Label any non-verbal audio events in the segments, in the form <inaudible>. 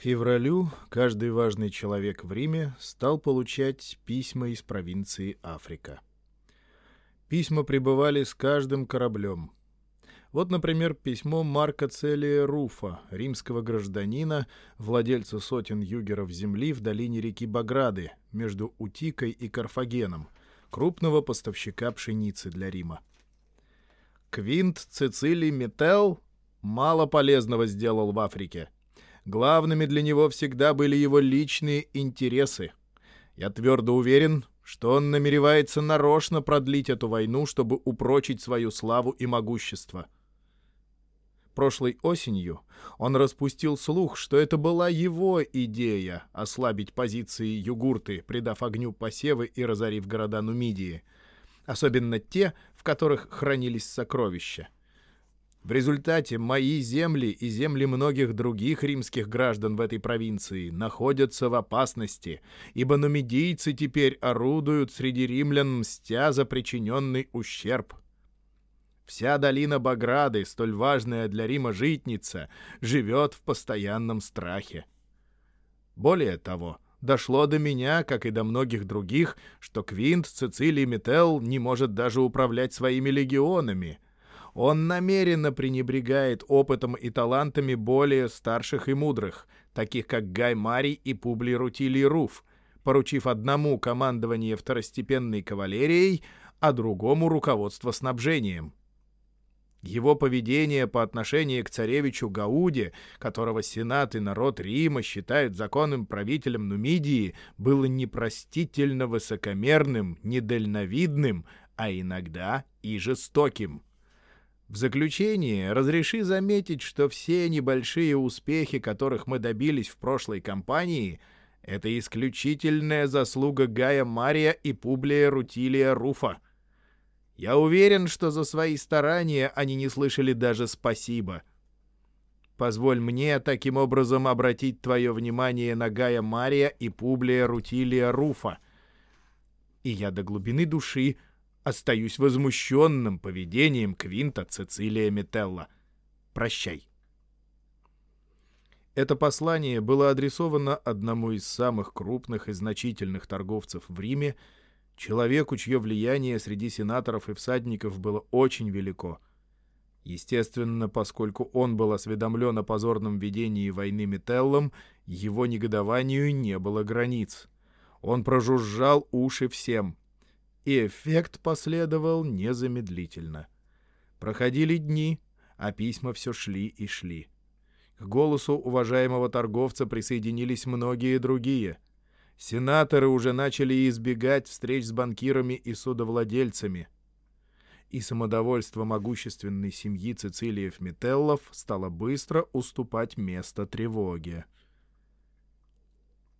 февралю каждый важный человек в Риме стал получать письма из провинции Африка. Письма прибывали с каждым кораблем. Вот, например, письмо Марка Целия Руфа, римского гражданина, владельца сотен югеров земли в долине реки Баграды, между Утикой и Карфагеном, крупного поставщика пшеницы для Рима. Квинт Цицилий Метел мало полезного сделал в Африке — Главными для него всегда были его личные интересы. Я твердо уверен, что он намеревается нарочно продлить эту войну, чтобы упрочить свою славу и могущество. Прошлой осенью он распустил слух, что это была его идея ослабить позиции югурты, придав огню посевы и разорив города Нумидии, особенно те, в которых хранились сокровища. В результате мои земли и земли многих других римских граждан в этой провинции находятся в опасности, ибо нумидийцы теперь орудуют среди римлян, мстя за причиненный ущерб. Вся долина Баграды, столь важная для Рима житница, живет в постоянном страхе. Более того, дошло до меня, как и до многих других, что Квинт Цицилий Метел не может даже управлять своими легионами — он намеренно пренебрегает опытом и талантами более старших и мудрых, таких как Гай Марий и Публий Рутилий Руф, поручив одному командование второстепенной кавалерией, а другому руководство снабжением. Его поведение по отношению к царевичу Гауде, которого Сенат и народ Рима считают законным правителем Нумидии, было непростительно высокомерным, недальновидным, а иногда и жестоким. В заключение разреши заметить, что все небольшие успехи, которых мы добились в прошлой кампании, это исключительная заслуга Гая Мария и Публия Рутилия Руфа. Я уверен, что за свои старания они не слышали даже спасибо. Позволь мне таким образом обратить твое внимание на Гая Мария и Публия Рутилия Руфа. И я до глубины души Остаюсь возмущенным поведением Квинта Цицилия Метелла. Прощай. Это послание было адресовано одному из самых крупных и значительных торговцев в Риме, человеку, чье влияние среди сенаторов и всадников было очень велико. Естественно, поскольку он был осведомлен о позорном ведении войны Метеллом, его негодованию не было границ. Он прожужжал уши всем — и эффект последовал незамедлительно. Проходили дни, а письма все шли и шли. К голосу уважаемого торговца присоединились многие другие. Сенаторы уже начали избегать встреч с банкирами и судовладельцами. И самодовольство могущественной семьи Цицилиев-Метеллов стало быстро уступать место тревоге.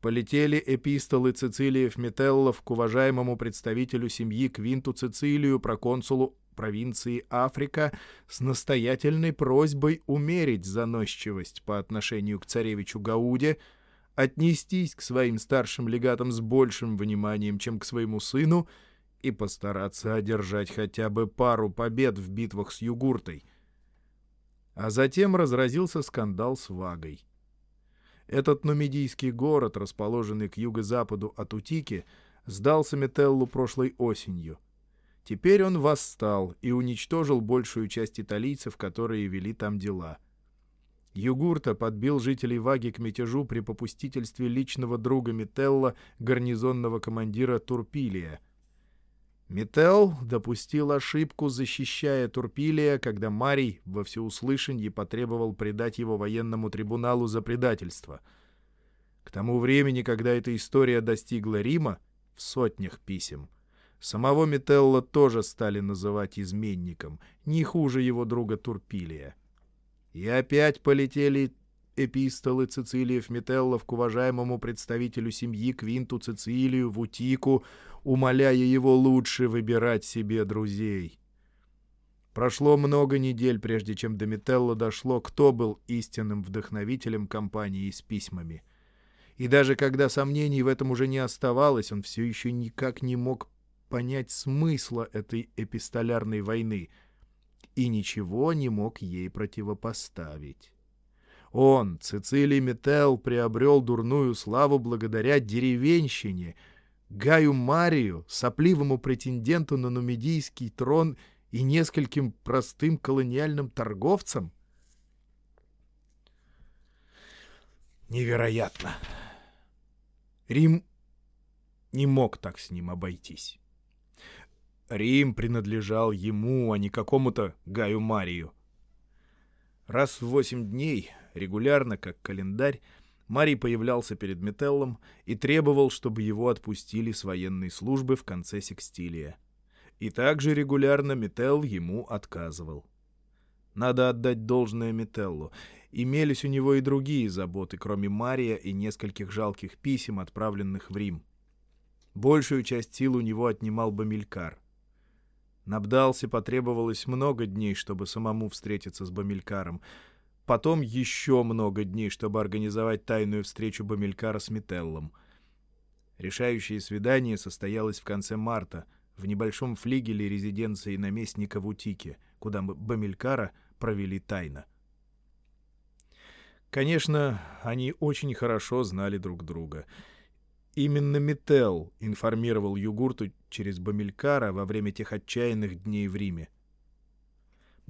Полетели эпистолы Цицилиев Метеллов к уважаемому представителю семьи Квинту Цицилию, проконсулу провинции Африка, с настоятельной просьбой умерить заносчивость по отношению к царевичу Гауде, отнестись к своим старшим легатам с большим вниманием, чем к своему сыну, и постараться одержать хотя бы пару побед в битвах с Югуртой. А затем разразился скандал с Вагой. Этот нумидийский город, расположенный к юго-западу от Утики, сдался Метеллу прошлой осенью. Теперь он восстал и уничтожил большую часть италийцев, которые вели там дела. Югурта подбил жителей Ваги к мятежу при попустительстве личного друга Метелла, гарнизонного командира Турпилия — Метел допустил ошибку, защищая Турпилия, когда Марий во всеуслышанье потребовал предать его военному трибуналу за предательство. К тому времени, когда эта история достигла Рима, в сотнях писем, самого Метелла тоже стали называть изменником, не хуже его друга Турпилия. И опять полетели эпистолы Цицилиев Метеллов к уважаемому представителю семьи Квинту Цицилию в Утику, умоляя его лучше выбирать себе друзей. Прошло много недель, прежде чем до Метелла дошло, кто был истинным вдохновителем компании с письмами. И даже когда сомнений в этом уже не оставалось, он все еще никак не мог понять смысла этой эпистолярной войны и ничего не мог ей противопоставить. Он, Цицилий Метел, приобрел дурную славу благодаря деревенщине, Гаю Марию, сопливому претенденту на нумидийский трон и нескольким простым колониальным торговцам? Невероятно. Рим не мог так с ним обойтись. Рим принадлежал ему, а не какому-то Гаю Марию. Раз в восемь дней, регулярно, как календарь, Марий появлялся перед Метеллом и требовал, чтобы его отпустили с военной службы в конце секстилия. И также регулярно Метелл ему отказывал. Надо отдать должное Метеллу. Имелись у него и другие заботы, кроме Мария и нескольких жалких писем, отправленных в Рим. Большую часть сил у него отнимал Бамилькар. Набдался потребовалось много дней, чтобы самому встретиться с Бамилькаром. Потом еще много дней, чтобы организовать тайную встречу Бамилькара с Метеллом. Решающее свидание состоялось в конце марта в небольшом флигеле резиденции наместника в Утике, куда Бамилькара провели тайно. Конечно, они очень хорошо знали друг друга — Именно Метел информировал Югурту через Бамилькара во время тех отчаянных дней в Риме.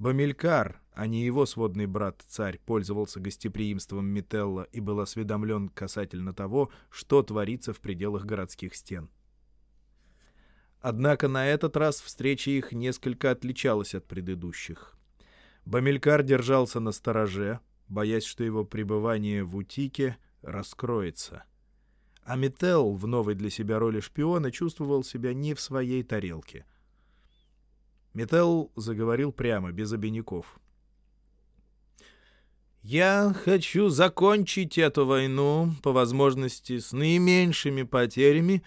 Бамилькар, а не его сводный брат-царь, пользовался гостеприимством Метелла и был осведомлен касательно того, что творится в пределах городских стен. Однако на этот раз встреча их несколько отличалась от предыдущих. Бамилькар держался на стороже, боясь, что его пребывание в Утике раскроется — а Метел в новой для себя роли шпиона чувствовал себя не в своей тарелке. Метел заговорил прямо, без обиняков. «Я хочу закончить эту войну, по возможности, с наименьшими потерями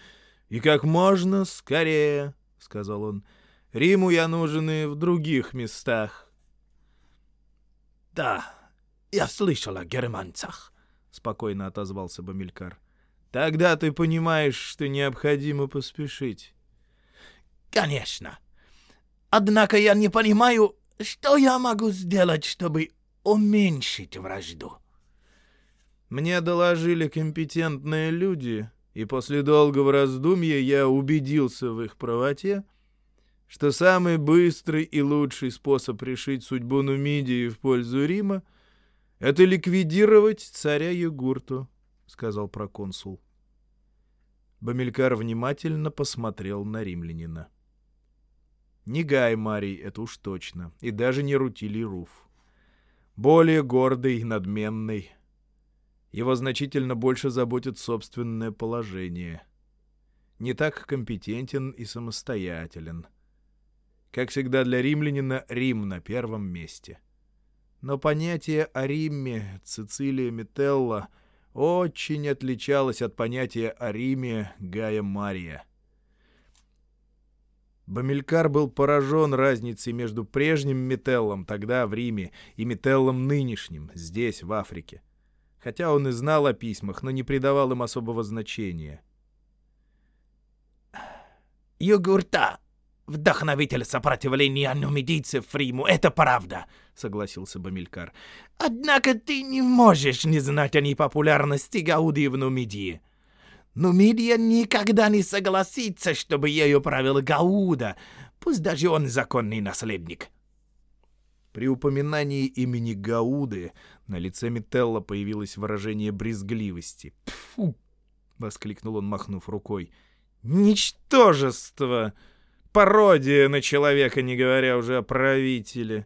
и как можно скорее», — сказал он. «Риму я нужен и в других местах». «Да, я слышал о германцах», — спокойно отозвался Бамилькар. Тогда ты понимаешь, что необходимо поспешить. Конечно. Однако я не понимаю, что я могу сделать, чтобы уменьшить вражду. Мне доложили компетентные люди, и после долгого раздумья я убедился в их правоте, что самый быстрый и лучший способ решить судьбу Нумидии в пользу Рима — это ликвидировать царя Югурту, — сказал проконсул. Бамилькар внимательно посмотрел на римлянина. Не Гай Марий, это уж точно, и даже не Рутилий Руф. Более гордый, надменный. Его значительно больше заботит собственное положение. Не так компетентен и самостоятелен. Как всегда для римлянина, Рим на первом месте. Но понятие о Риме Цицилия Метелла — очень отличалось от понятия о Риме Гая Мария. Бамилькар был поражен разницей между прежним Метеллом тогда в Риме и Метеллом нынешним, здесь, в Африке. Хотя он и знал о письмах, но не придавал им особого значения. «Югурта!» «Вдохновитель сопротивления нумидийцев Риму, это правда», — согласился Бамилькар. «Однако ты не можешь не знать о непопулярности Гауди в Нумидии. Нумидия никогда не согласится, чтобы ею правил Гауда, пусть даже он законный наследник». При упоминании имени Гауды на лице Метелла появилось выражение брезгливости. «Фу!» — воскликнул он, махнув рукой. «Ничтожество!» Пародия на человека, не говоря уже о правителе.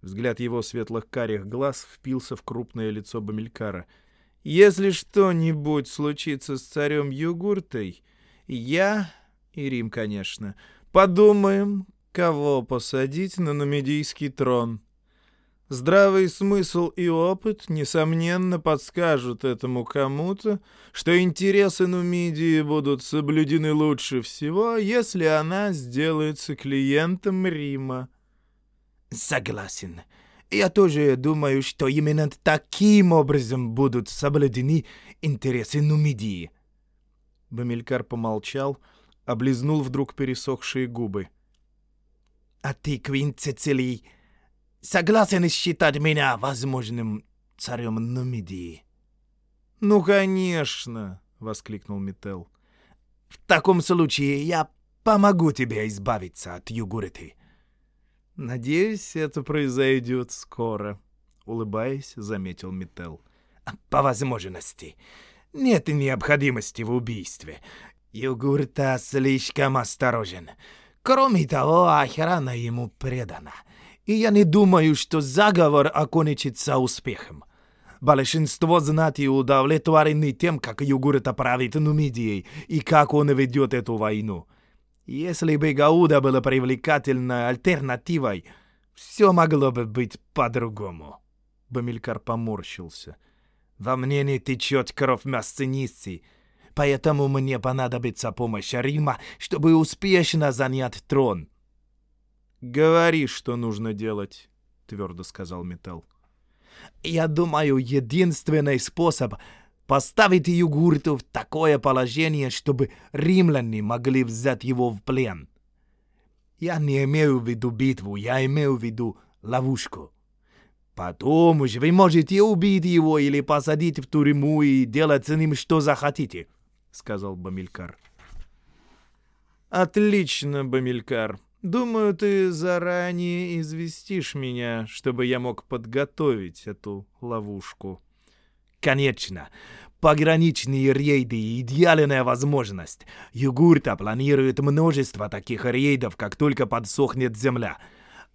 Взгляд его светлых карих глаз впился в крупное лицо Бамилькара. «Если что-нибудь случится с царем Югуртой, я, и Рим, конечно, подумаем, кого посадить на Нумидийский трон». Здравый смысл и опыт, несомненно, подскажут этому кому-то, что интересы Нумидии будут соблюдены лучше всего, если она сделается клиентом Рима. Согласен. Я тоже думаю, что именно таким образом будут соблюдены интересы Нумидии. Бамилькар помолчал, облизнул вдруг пересохшие губы. — А ты, Квинт Цицилий, согласен считать меня возможным царем Нумидии. «Ну, конечно!» — воскликнул Мител. «В таком случае я помогу тебе избавиться от Югуриты». «Надеюсь, это произойдет скоро», — улыбаясь, заметил Мител. «По возможности. Нет необходимости в убийстве. Югурта слишком осторожен. Кроме того, охрана ему предана. И я не думаю, что заговор окончится успехом. Большинство знати удовлетворены тем, как Югурта правит Нумидией и как он ведет эту войну. Если бы Гауда была привлекательной альтернативой, все могло бы быть по-другому. Бамилькар поморщился. Во мне не течет кровь масценицы, поэтому мне понадобится помощь Рима, чтобы успешно занять трон. «Говори, что нужно делать», — твердо сказал Металл. Я думаю, единственный способ поставить Югурту в такое положение, чтобы римляне могли взять его в плен. Я не имею в виду битву, я имею в виду ловушку. Потом уж вы можете убить его или посадить в тюрьму и делать с ним что захотите, — сказал Бамилькар. «Отлично, Бамилькар. Думаю, ты заранее известишь меня, чтобы я мог подготовить эту ловушку. Конечно. Пограничные рейды — идеальная возможность. Югурта планирует множество таких рейдов, как только подсохнет земля.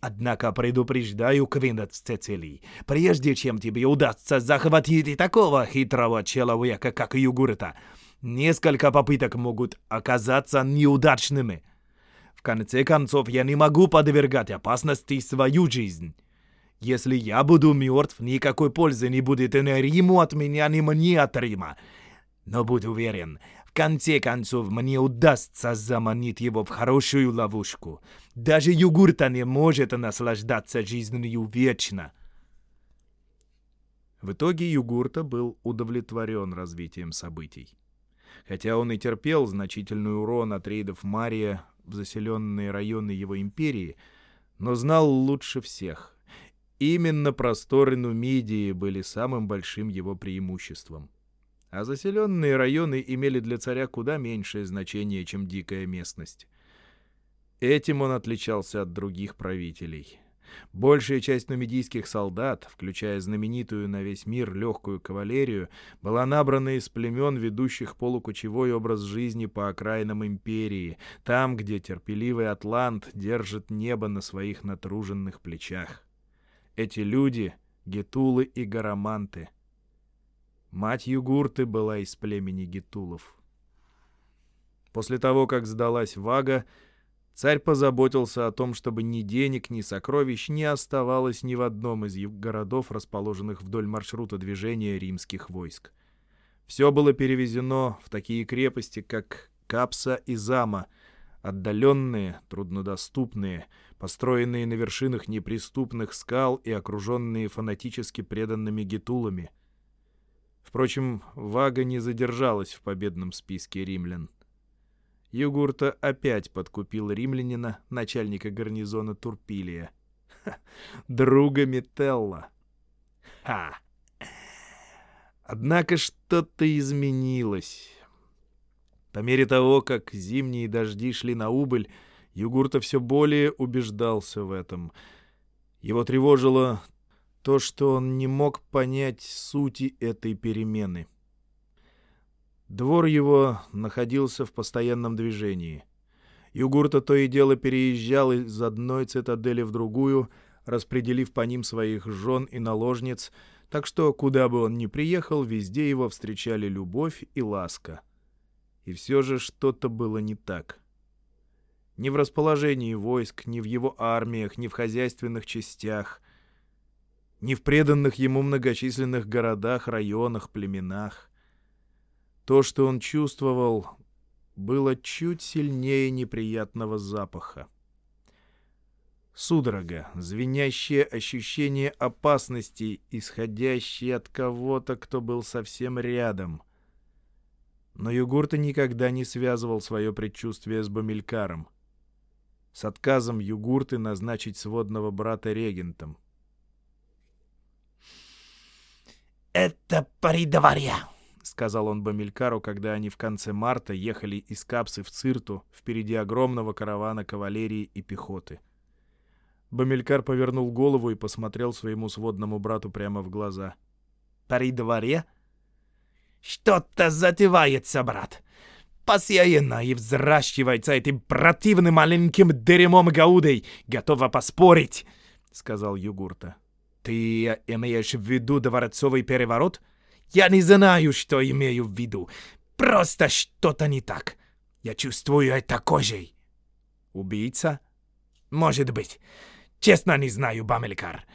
Однако предупреждаю, Квинец Цецилий, прежде чем тебе удастся захватить такого хитрого человека, как Югурта, несколько попыток могут оказаться неудачными — в конце концов, я не могу подвергать опасности свою жизнь. Если я буду мертв, никакой пользы не будет ни Риму от меня, ни мне от Рима. Но будь уверен, в конце концов мне удастся заманить его в хорошую ловушку. Даже Югурта не может наслаждаться жизнью вечно. В итоге Югурта был удовлетворен развитием событий. Хотя он и терпел значительный урон от рейдов Мария, в заселенные районы его империи, но знал лучше всех. Именно просторы Нумидии были самым большим его преимуществом. А заселенные районы имели для царя куда меньшее значение, чем дикая местность. Этим он отличался от других правителей. Большая часть нумидийских солдат, включая знаменитую на весь мир легкую кавалерию, была набрана из племен, ведущих полукочевой образ жизни по окраинам империи, там, где терпеливый атлант держит небо на своих натруженных плечах. Эти люди — гетулы и гараманты. Мать Югурты была из племени гетулов. После того, как сдалась Вага, Царь позаботился о том, чтобы ни денег, ни сокровищ не оставалось ни в одном из городов, расположенных вдоль маршрута движения римских войск. Все было перевезено в такие крепости, как Капса и Зама, отдаленные, труднодоступные, построенные на вершинах неприступных скал и окруженные фанатически преданными гетулами. Впрочем, Вага не задержалась в победном списке римлян. Югурта опять подкупил римлянина, начальника гарнизона Турпилия. Ха, друга Метелла. Ха! Однако что-то изменилось. По мере того, как зимние дожди шли на убыль, Югурта все более убеждался в этом. Его тревожило то, что он не мог понять сути этой перемены — Двор его находился в постоянном движении. Югурта то и дело переезжал из одной цитадели в другую, распределив по ним своих жен и наложниц, так что, куда бы он ни приехал, везде его встречали любовь и ласка. И все же что-то было не так. Ни в расположении войск, ни в его армиях, ни в хозяйственных частях, ни в преданных ему многочисленных городах, районах, племенах. То, что он чувствовал, было чуть сильнее неприятного запаха. Судорога, звенящее ощущение опасности, исходящее от кого-то, кто был совсем рядом. Но Югурта никогда не связывал свое предчувствие с Бамилькаром. С отказом Югурты назначить сводного брата регентом — это дворе», — сказал он Бамилькару, когда они в конце марта ехали из Капсы в Цирту впереди огромного каравана кавалерии и пехоты. Бамилькар повернул голову и посмотрел своему сводному брату прямо в глаза. «При дворе?» «Что-то затевается, брат. Посеяно и взращивается этим противным маленьким дерьмом Гаудой. Готова поспорить», — сказал Югурта. «Ты имеешь в виду дворцовый переворот?» «Я не знаю, что имею в виду. Просто что-то не так. Я чувствую это кожей». «Убийца?» «Может быть. Честно не знаю, Бамелькар.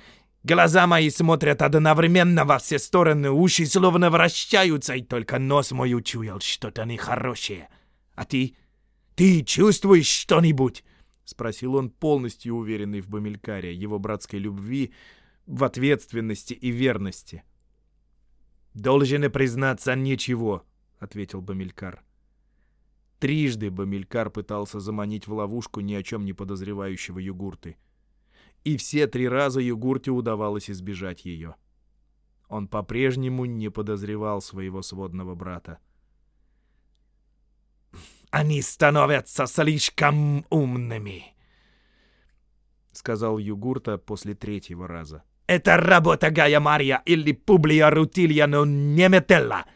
Глаза мои смотрят одновременно во все стороны, уши словно вращаются, и только нос мой учуял что-то нехорошее. А ты? Ты чувствуешь что-нибудь?» — спросил он, полностью уверенный в Бамелькаре, его братской любви, в ответственности и верности. «Должен признаться, ничего», — ответил Бамелькар. Трижды Бамелькар пытался заманить в ловушку ни о чем не подозревающего югурты — и все три раза Югурте удавалось избежать ее. Он по-прежнему не подозревал своего сводного брата. «Они становятся слишком умными», — сказал Югурта после третьего раза. «Это работа Гая Мария или Публия Рутилья, но не Метелла.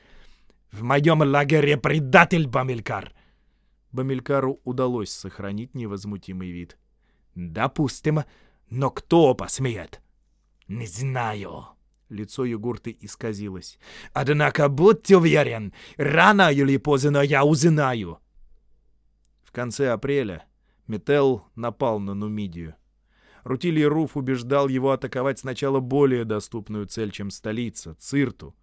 В моем лагере предатель Бамилькар». Бамилькару удалось сохранить невозмутимый вид. «Допустим, но кто посмеет? Не знаю. Лицо Югурты исказилось. Однако будьте уверен, рано или поздно я узнаю. В конце апреля Метел напал на Нумидию. Рутилий Руф убеждал его атаковать сначала более доступную цель, чем столица — Цирту.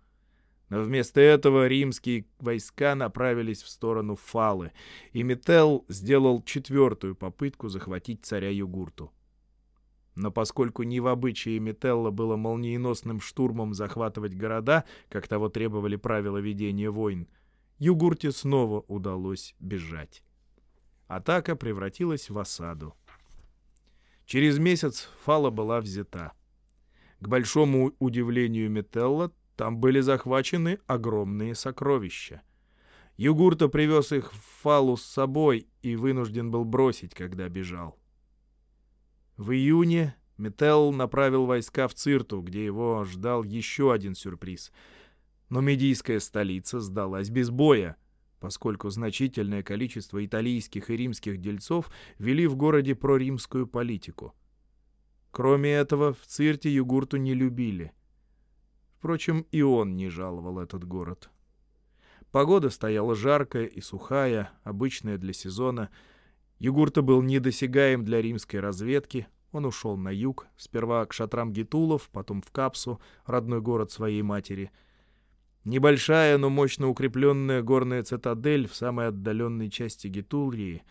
Но вместо этого римские войска направились в сторону Фалы, и Метел сделал четвертую попытку захватить царя Югурту. Но поскольку не в обычае Метелла было молниеносным штурмом захватывать города, как того требовали правила ведения войн, Югурте снова удалось бежать. Атака превратилась в осаду. Через месяц Фала была взята. К большому удивлению Метелла, там были захвачены огромные сокровища. Югурта привез их в Фалу с собой и вынужден был бросить, когда бежал. В июне Метел направил войска в Цирту, где его ждал еще один сюрприз. Но медийская столица сдалась без боя, поскольку значительное количество италийских и римских дельцов вели в городе проримскую политику. Кроме этого, в Цирте Югурту не любили. Впрочем, и он не жаловал этот город. Погода стояла жаркая и сухая, обычная для сезона — Югурта был недосягаем для римской разведки. Он ушел на юг, сперва к шатрам гитулов, потом в Капсу, родной город своей матери. Небольшая, но мощно укрепленная горная цитадель в самой отдаленной части Гитулрии,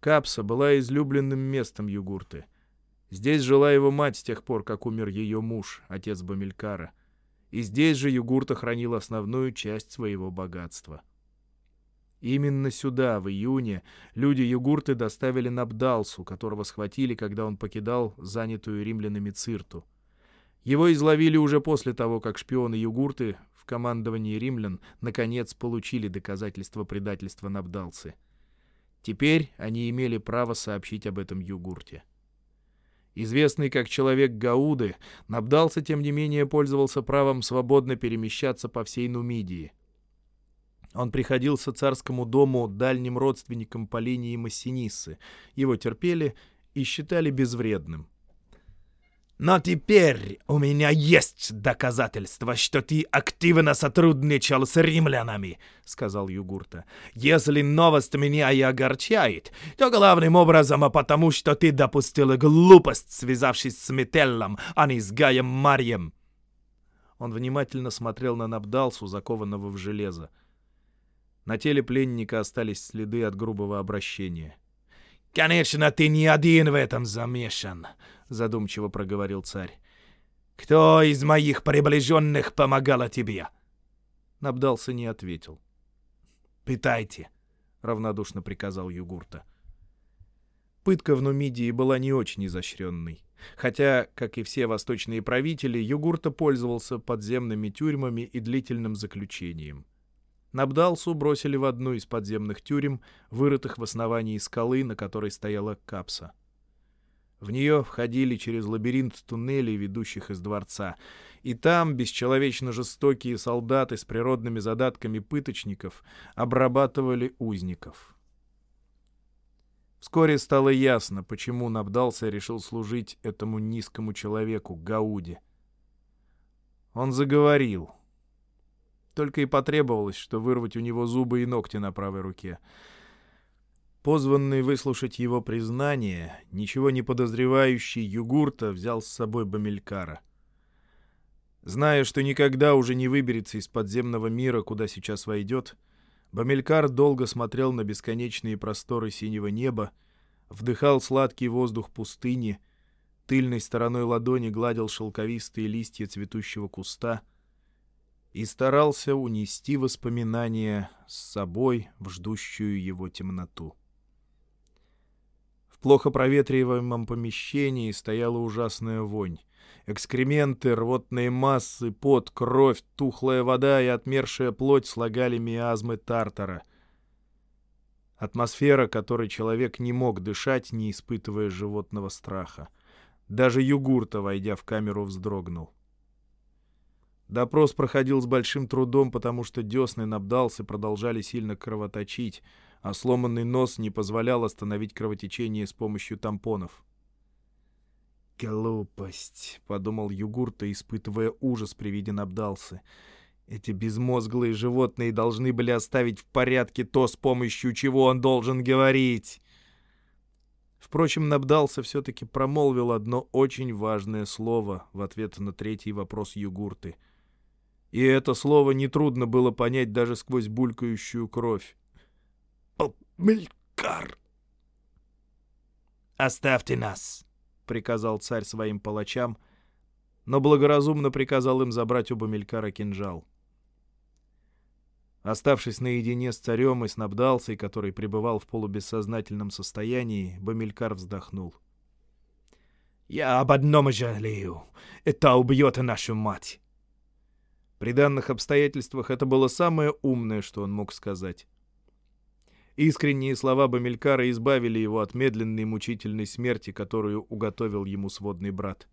Капса была излюбленным местом Югурты. Здесь жила его мать с тех пор, как умер ее муж, отец Бамилькара. И здесь же Югурта хранил основную часть своего богатства — Именно сюда, в июне, люди Югурты доставили Набдалсу, которого схватили, когда он покидал занятую римлянами Цирту. Его изловили уже после того, как шпионы Югурты в командовании римлян наконец получили доказательства предательства Набдалсы. Теперь они имели право сообщить об этом Югурте. Известный как человек Гауды, Набдалса, тем не менее, пользовался правом свободно перемещаться по всей Нумидии — он приходился царскому дому дальним родственникам по линии Массиниссы. Его терпели и считали безвредным. «Но теперь у меня есть доказательства, что ты активно сотрудничал с римлянами», — сказал Югурта. «Если новость меня и огорчает, то главным образом потому, что ты допустил глупость, связавшись с Метеллом, а не с Гаем Марьем». Он внимательно смотрел на Набдалсу, закованного в железо. На теле пленника остались следы от грубого обращения. «Конечно, ты не один в этом замешан», — задумчиво проговорил царь. «Кто из моих приближенных помогал тебе?» Набдался не ответил. «Пытайте», — равнодушно приказал Югурта. Пытка в Нумидии была не очень изощренной. Хотя, как и все восточные правители, Югурта пользовался подземными тюрьмами и длительным заключением. Набдалсу бросили в одну из подземных тюрем, вырытых в основании скалы, на которой стояла капса. В нее входили через лабиринт туннелей, ведущих из дворца, и там бесчеловечно жестокие солдаты с природными задатками пыточников обрабатывали узников. Вскоре стало ясно, почему Набдался решил служить этому низкому человеку, Гауде. Он заговорил. Только и потребовалось, что вырвать у него зубы и ногти на правой руке. Позванный выслушать его признание, ничего не подозревающий Югурта взял с собой Бамилькара. Зная, что никогда уже не выберется из подземного мира, куда сейчас войдет, — Бамелькар долго смотрел на бесконечные просторы синего неба, вдыхал сладкий воздух пустыни, тыльной стороной ладони гладил шелковистые листья цветущего куста и старался унести воспоминания с собой в ждущую его темноту. В плохо проветриваемом помещении стояла ужасная вонь. Экскременты, рвотные массы, пот, кровь, тухлая вода и отмершая плоть слагали миазмы Тартара. Атмосфера, которой человек не мог дышать, не испытывая животного страха. Даже Югурта, войдя в камеру, вздрогнул. Допрос проходил с большим трудом, потому что десны набдался продолжали сильно кровоточить, а сломанный нос не позволял остановить кровотечение с помощью тампонов. «Глупость», — подумал Югурта, испытывая ужас при виде Набдалсы. «Эти безмозглые животные должны были оставить в порядке то, с помощью чего он должен говорить». Впрочем, Набдался все-таки промолвил одно очень важное слово в ответ на третий вопрос Югурты. И это слово нетрудно было понять даже сквозь булькающую кровь. «Мелькар!» «Оставьте нас!» — приказал царь своим палачам, но благоразумно приказал им забрать у Бамилькара кинжал. Оставшись наедине с царем и с Набдалцей, который пребывал в полубессознательном состоянии, Бамилькар вздохнул. «Я об одном жалею. Это убьет нашу мать!» При данных обстоятельствах это было самое умное, что он мог сказать. Искренние слова Бамилькара избавили его от медленной мучительной смерти, которую уготовил ему сводный брат.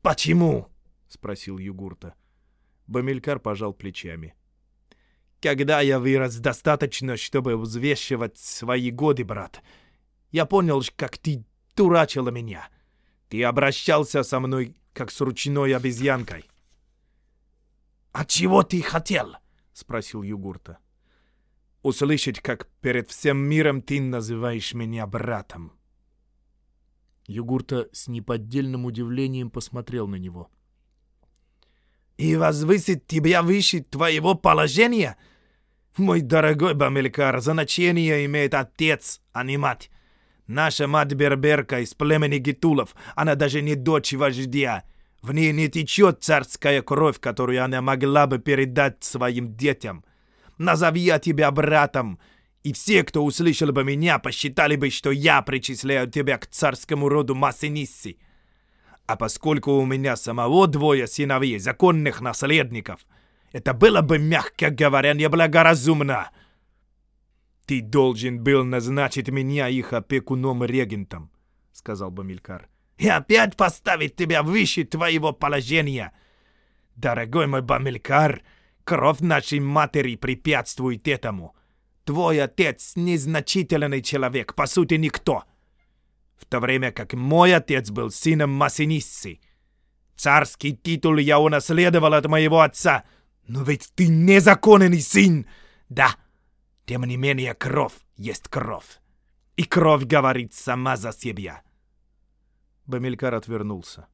«Почему?» — спросил Югурта. Бамилькар пожал плечами. «Когда я вырос достаточно, чтобы взвешивать свои годы, брат, я понял, как ты дурачила меня. Ты обращался со мной, как с ручной обезьянкой». «А чего ты хотел?» — спросил Югурта услышать, как перед всем миром ты называешь меня братом. Югурта с неподдельным удивлением посмотрел на него. «И возвысить тебя выше твоего положения? Мой дорогой Бамелькар, значение имеет отец, а не мать. Наша мать Берберка из племени Гитулов, она даже не дочь вождя. В ней не течет царская кровь, которую она могла бы передать своим детям назови я тебя братом, и все, кто услышал бы меня, посчитали бы, что я причисляю тебя к царскому роду Массинисси. А поскольку у меня самого двое сыновей, законных наследников, это было бы, мягко говоря, неблагоразумно. Ты должен был назначить меня их опекуном-регентом, — сказал Бамилькар. И опять поставить тебя выше твоего положения. Дорогой мой Бамилькар, — Кровь нашей матери препятствует этому. Твой отец незначительный человек, по сути никто. В то время как мой отец был сыном Массинисси. Царский титул я унаследовал от моего отца, но ведь ты незаконный сын. Да, тем не менее кровь есть кровь. И кровь говорит сама за себя. Бамилькар отвернулся.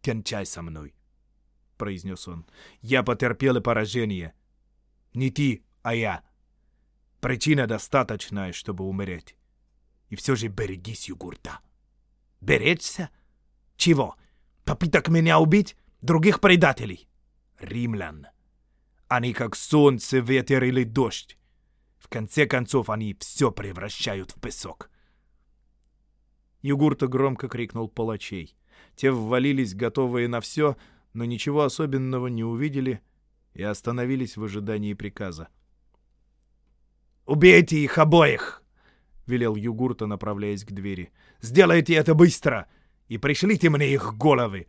«Кончай со мной», произнес он. «Я потерпел поражение. Не ты, а я. Причина достаточная, чтобы умереть. И все же берегись, Югурта. Беречься? Чего? Попыток меня убить? Других предателей? Римлян. Они как солнце, ветер или дождь. В конце концов, они все превращают в песок. Югурта громко крикнул палачей. Те ввалились, готовые на все, но ничего особенного не увидели и остановились в ожидании приказа. «Убейте их обоих!» — велел Югурта, направляясь к двери. «Сделайте это быстро и пришлите мне их головы!»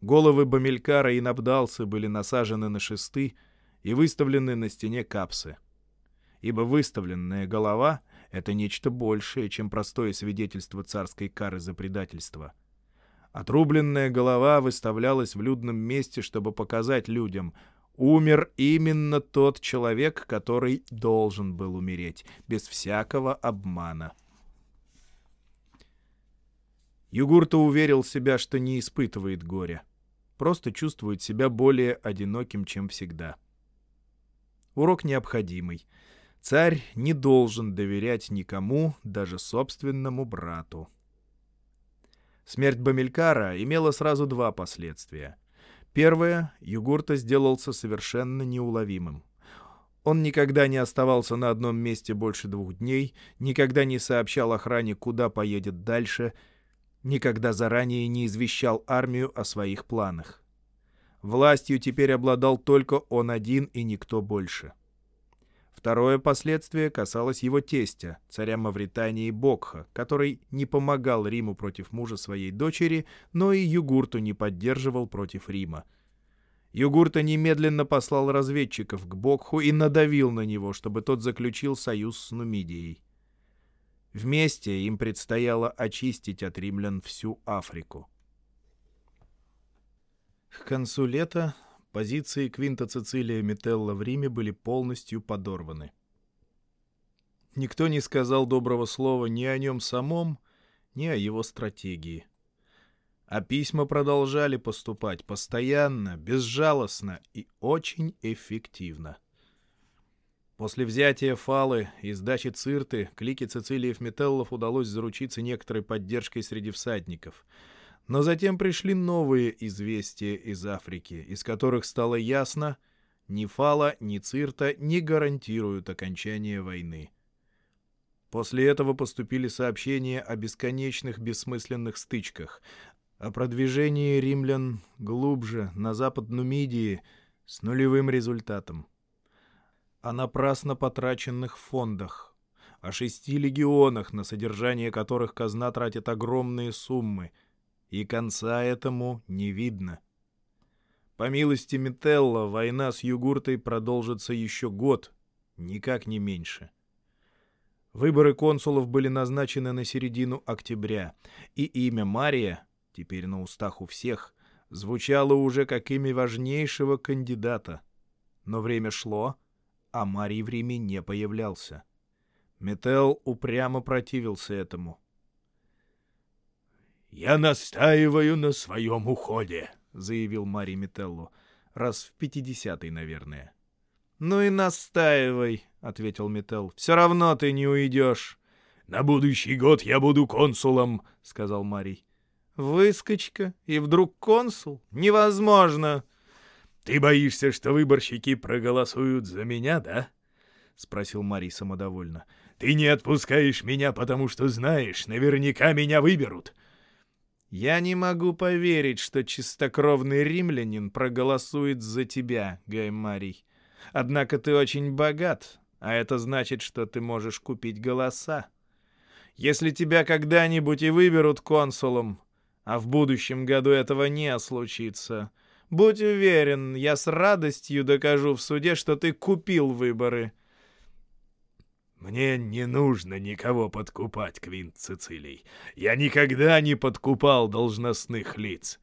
Головы Бамелькара и Набдалсы были насажены на шесты и выставлены на стене капсы. Ибо выставленная голова — это нечто большее, чем простое свидетельство царской кары за предательство. Отрубленная голова выставлялась в людном месте, чтобы показать людям — умер именно тот человек, который должен был умереть, без всякого обмана. Югурта уверил себя, что не испытывает горя, просто чувствует себя более одиноким, чем всегда. Урок необходимый. Царь не должен доверять никому, даже собственному брату. Смерть Бамилькара имела сразу два последствия — Первое, Югурта сделался совершенно неуловимым. Он никогда не оставался на одном месте больше двух дней, никогда не сообщал охране, куда поедет дальше, никогда заранее не извещал армию о своих планах. Властью теперь обладал только он один и никто больше. Второе последствие касалось его тестя, царя Мавритании Бокха, который не помогал Риму против мужа своей дочери, но и Югурту не поддерживал против Рима. Югурта немедленно послал разведчиков к Бокху и надавил на него, чтобы тот заключил союз с Нумидией. Вместе им предстояло очистить от римлян всю Африку. К концу лета позиции Квинта Цицилия Метелла в Риме были полностью подорваны. Никто не сказал доброго слова ни о нем самом, ни о его стратегии. А письма продолжали поступать постоянно, безжалостно и очень эффективно. После взятия Фалы и сдачи Цирты клике Цицилиев Метеллов удалось заручиться некоторой поддержкой среди всадников — но затем пришли новые известия из Африки, из которых стало ясно, ни Фала, ни Цирта не гарантируют окончание войны. После этого поступили сообщения о бесконечных бессмысленных стычках, о продвижении римлян глубже, на запад Нумидии, с нулевым результатом, о напрасно потраченных фондах, о шести легионах, на содержание которых казна тратит огромные суммы — и конца этому не видно. По милости Метелла, война с Югуртой продолжится еще год, никак не меньше. Выборы консулов были назначены на середину октября, и имя Мария, теперь на устах у всех, звучало уже как имя важнейшего кандидата. Но время шло, а Марий в Риме не появлялся. Метел упрямо противился этому — «Я настаиваю на своем уходе», — заявил Мари Метеллу. Раз в пятидесятый, наверное. «Ну и настаивай», — ответил Метелл. «Все равно ты не уйдешь». «На будущий год я буду консулом», — сказал Марий. «Выскочка. И вдруг консул? Невозможно!» «Ты боишься, что выборщики проголосуют за меня, да?» — спросил Марий самодовольно. «Ты не отпускаешь меня, потому что знаешь, наверняка меня выберут. «Я не могу поверить, что чистокровный римлянин проголосует за тебя, Гаймарий. Однако ты очень богат, а это значит, что ты можешь купить голоса. Если тебя когда-нибудь и выберут консулом, а в будущем году этого не случится, будь уверен, я с радостью докажу в суде, что ты купил выборы». «Мне не нужно никого подкупать, Квинт Цицилий. Я никогда не подкупал должностных лиц.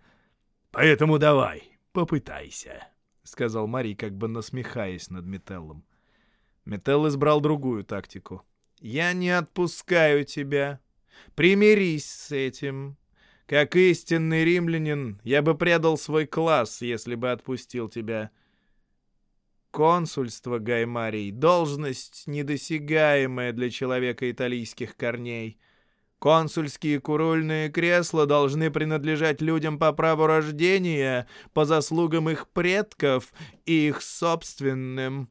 Поэтому давай, попытайся», — сказал Марий, как бы насмехаясь над Метеллом. Метелл избрал другую тактику. «Я не отпускаю тебя. Примирись с этим. Как истинный римлянин, я бы предал свой класс, если бы отпустил тебя. Консульство Гаймарий — должность недосягаемая для человека италийских корней. Консульские курульные кресла должны принадлежать людям по праву рождения, по заслугам их предков и их собственным.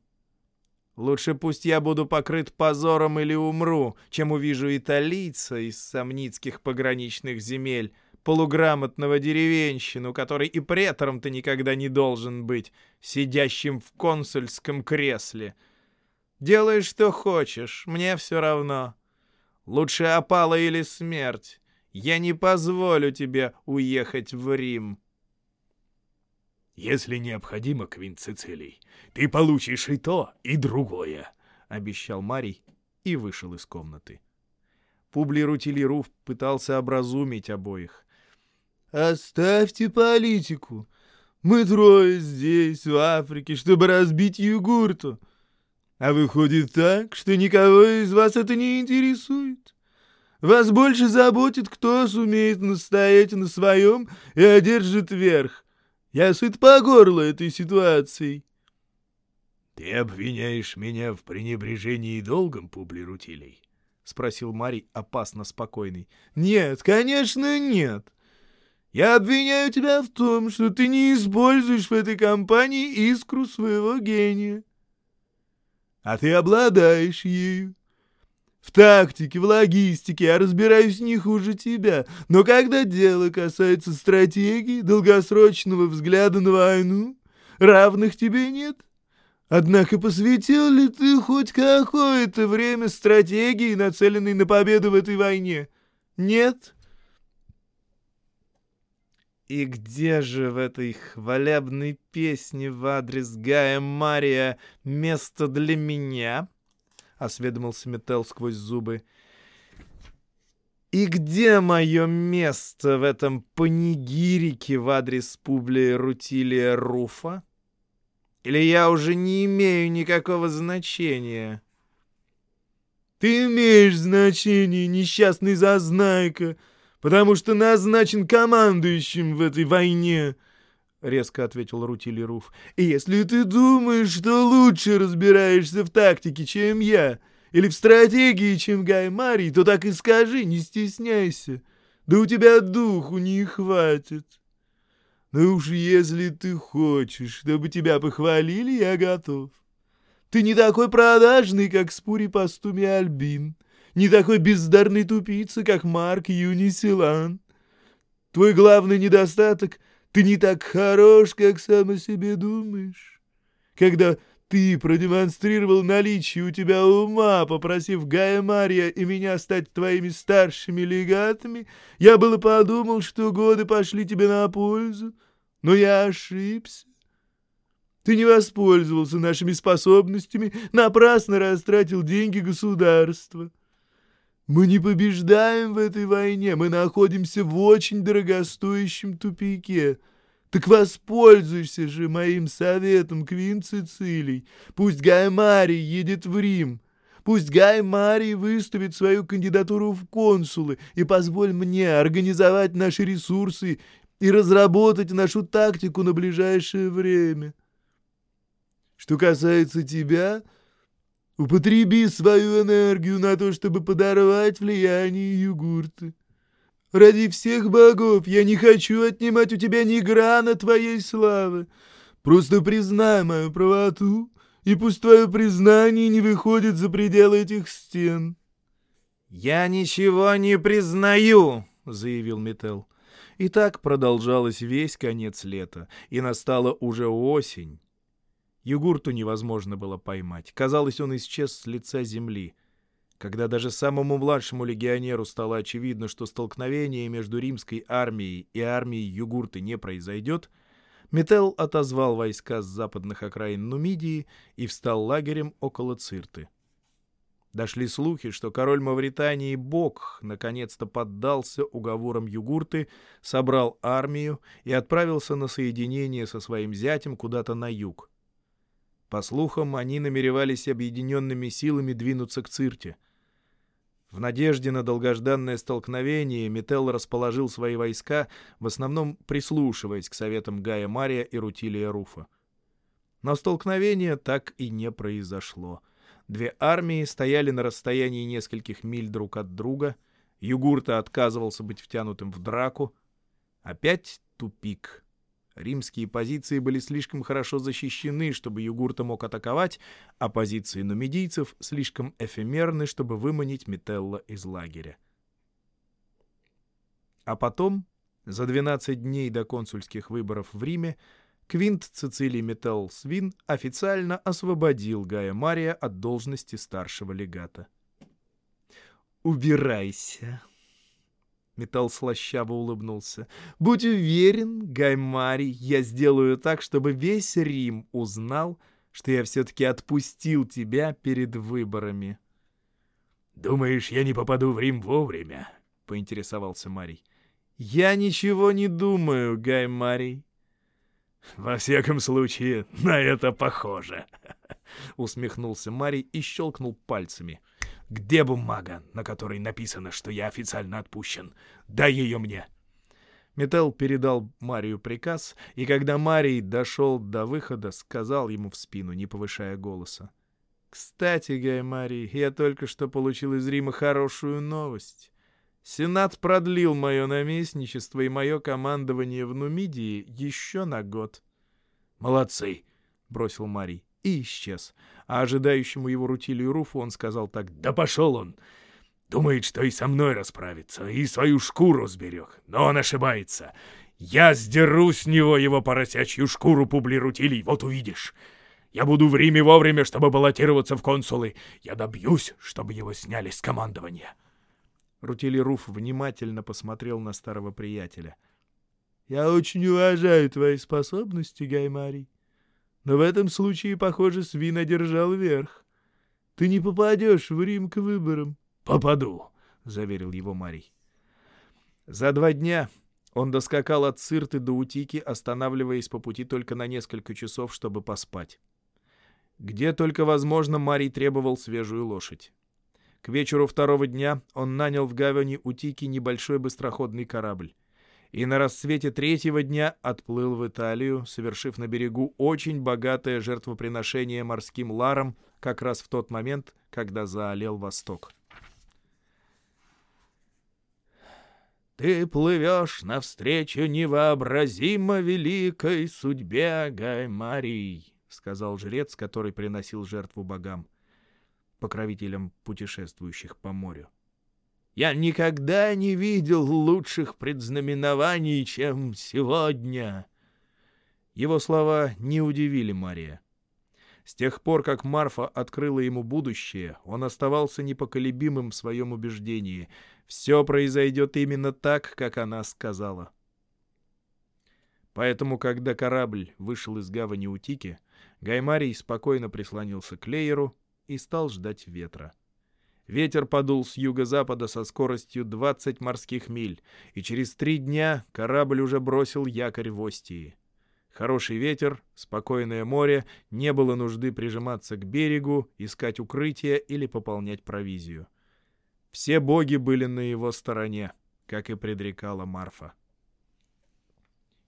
Лучше пусть я буду покрыт позором или умру, чем увижу италийца из сомницких пограничных земель, полуграмотного деревенщину, который и претором-то никогда не должен быть, сидящим в консульском кресле. Делай, что хочешь, мне все равно. Лучше опала или смерть. Я не позволю тебе уехать в Рим. «Если необходимо, Квинт Цицилий, ты получишь и то, и другое», — обещал Марий и вышел из комнаты. Публий Рутилируф пытался образумить обоих. «Оставьте политику. Мы трое здесь, в Африке, чтобы разбить Югурту. А выходит так, что никого из вас это не интересует. Вас больше заботит, кто сумеет настоять на своем и одержит верх. Я сыт по горло этой ситуацией». «Ты обвиняешь меня в пренебрежении долгом, Публи Рутилей?» — спросил Марий, опасно спокойный. «Нет, конечно, нет. Я обвиняю тебя в том, что ты не используешь в этой компании искру своего гения. А ты обладаешь ею. В тактике, в логистике я разбираюсь не хуже тебя, но когда дело касается стратегии, долгосрочного взгляда на войну, равных тебе нет. Однако посвятил ли ты хоть какое-то время стратегии, нацеленной на победу в этой войне? Нет. И где же в этой хвалебной песне в адрес Гая Мария место для меня? — осведомился Метел сквозь зубы. И где мое место в этом панигирике в адрес Публия Рутилия Руфа? Или я уже не имею никакого значения? — Ты имеешь значение, несчастный зазнайка! — потому что назначен командующим в этой войне», — резко ответил Рутили Руф. «И если ты думаешь, что лучше разбираешься в тактике, чем я, или в стратегии, чем Гай Марий, то так и скажи, не стесняйся. Да у тебя духу не хватит. Но уж если ты хочешь, чтобы тебя похвалили, я готов. Ты не такой продажный, как Спури Пастуми Альбин» не такой бездарный тупица, как Марк Юнисилан. Твой главный недостаток — ты не так хорош, как сам о себе думаешь. Когда ты продемонстрировал наличие у тебя ума, попросив Гая Мария и меня стать твоими старшими легатами, я было подумал, что годы пошли тебе на пользу, но я ошибся. Ты не воспользовался нашими способностями, напрасно растратил деньги государства. Мы не побеждаем в этой войне, мы находимся в очень дорогостоящем тупике. Так воспользуйся же моим советом, Квин Цицилий. Пусть Гай Марий едет в Рим. Пусть Гай Марий выставит свою кандидатуру в консулы и позволь мне организовать наши ресурсы и разработать нашу тактику на ближайшее время. Что касается тебя, Употреби свою энергию на то, чтобы подорвать влияние югурты. Ради всех богов я не хочу отнимать у тебя ни грана твоей славы. Просто признай мою правоту, и пусть твое признание не выходит за пределы этих стен. — Я ничего не признаю, — заявил Метел. И так продолжалось весь конец лета, и настала уже осень. Югурту невозможно было поймать. Казалось, он исчез с лица земли. Когда даже самому младшему легионеру стало очевидно, что столкновение между римской армией и армией Югурты не произойдет, Метел отозвал войска с западных окраин Нумидии и встал лагерем около Цирты. Дошли слухи, что король Мавритании Бог наконец-то поддался уговорам Югурты, собрал армию и отправился на соединение со своим зятем куда-то на юг. По слухам, они намеревались объединенными силами двинуться к Цирте. В надежде на долгожданное столкновение Метел расположил свои войска, в основном прислушиваясь к советам Гая Мария и Рутилия Руфа. Но столкновение так и не произошло. Две армии стояли на расстоянии нескольких миль друг от друга. Югурта отказывался быть втянутым в драку. Опять тупик. Римские позиции были слишком хорошо защищены, чтобы Югурта мог атаковать, а позиции нумидийцев слишком эфемерны, чтобы выманить Метелла из лагеря. А потом, за 12 дней до консульских выборов в Риме, Квинт Цицилий Метелл Свин официально освободил Гая Мария от должности старшего легата. «Убирайся!» Металл слащаво улыбнулся. «Будь уверен, Гаймари, я сделаю так, чтобы весь Рим узнал, что я все-таки отпустил тебя перед выборами». «Думаешь, я не попаду в Рим вовремя?» — поинтересовался Марий. «Я ничего не думаю, Гаймарий». «Во всяком случае, на это похоже», <laughs> — усмехнулся Марий и щелкнул пальцами. Где бумага, на которой написано, что я официально отпущен? Дай ее мне!» Метел передал Марию приказ, и когда Марий дошел до выхода, сказал ему в спину, не повышая голоса. «Кстати, Гай Марий, я только что получил из Рима хорошую новость. Сенат продлил мое наместничество и мое командование в Нумидии еще на год». «Молодцы!» — бросил Марий и исчез. А ожидающему его Рутилию Руфу он сказал так «Да пошел он! Думает, что и со мной расправится, и свою шкуру сберег. Но он ошибается. Я сдеру с него его поросячью шкуру, Публи Рутилий, вот увидишь. Я буду в Риме вовремя, чтобы баллотироваться в консулы. Я добьюсь, чтобы его сняли с командования». Рутилий Руф внимательно посмотрел на старого приятеля. «Я очень уважаю твои способности, Гаймарий. Но в этом случае, похоже, свин одержал верх. Ты не попадешь в Рим к выборам. — Попаду, — заверил его Марий. За два дня он доскакал от Цирты до Утики, останавливаясь по пути только на несколько часов, чтобы поспать. Где только возможно, Марий требовал свежую лошадь. К вечеру второго дня он нанял в гавани Утики небольшой быстроходный корабль и на рассвете третьего дня отплыл в Италию, совершив на берегу очень богатое жертвоприношение морским ларам как раз в тот момент, когда заолел восток. «Ты плывешь навстречу невообразимо великой судьбе, Гаймарий», — сказал жрец, который приносил жертву богам, покровителям путешествующих по морю. Я никогда не видел лучших предзнаменований, чем сегодня. Его слова не удивили Мария. С тех пор, как Марфа открыла ему будущее, он оставался непоколебимым в своем убеждении. Все произойдет именно так, как она сказала. Поэтому, когда корабль вышел из гавани Утики, Гаймарий спокойно прислонился к лееру и стал ждать ветра. Ветер подул с юго-запада со скоростью 20 морских миль, и через три дня корабль уже бросил якорь в Остии. Хороший ветер, спокойное море, не было нужды прижиматься к берегу, искать укрытие или пополнять провизию. Все боги были на его стороне, как и предрекала Марфа.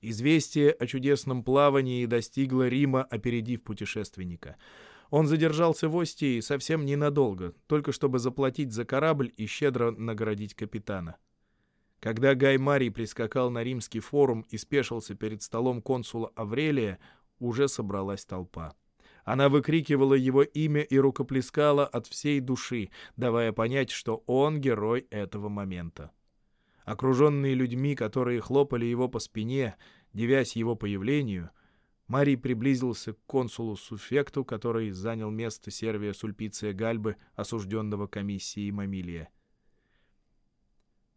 Известие о чудесном плавании достигло Рима, опередив путешественника — он задержался в Остии совсем ненадолго, только чтобы заплатить за корабль и щедро наградить капитана. Когда Гай Марий прискакал на римский форум и спешился перед столом консула Аврелия, уже собралась толпа. Она выкрикивала его имя и рукоплескала от всей души, давая понять, что он герой этого момента. Окруженные людьми, которые хлопали его по спине, девясь его появлению — Марий приблизился к консулу Суфекту, который занял место Сервия Сульпиция Гальбы, осужденного комиссией Мамилия.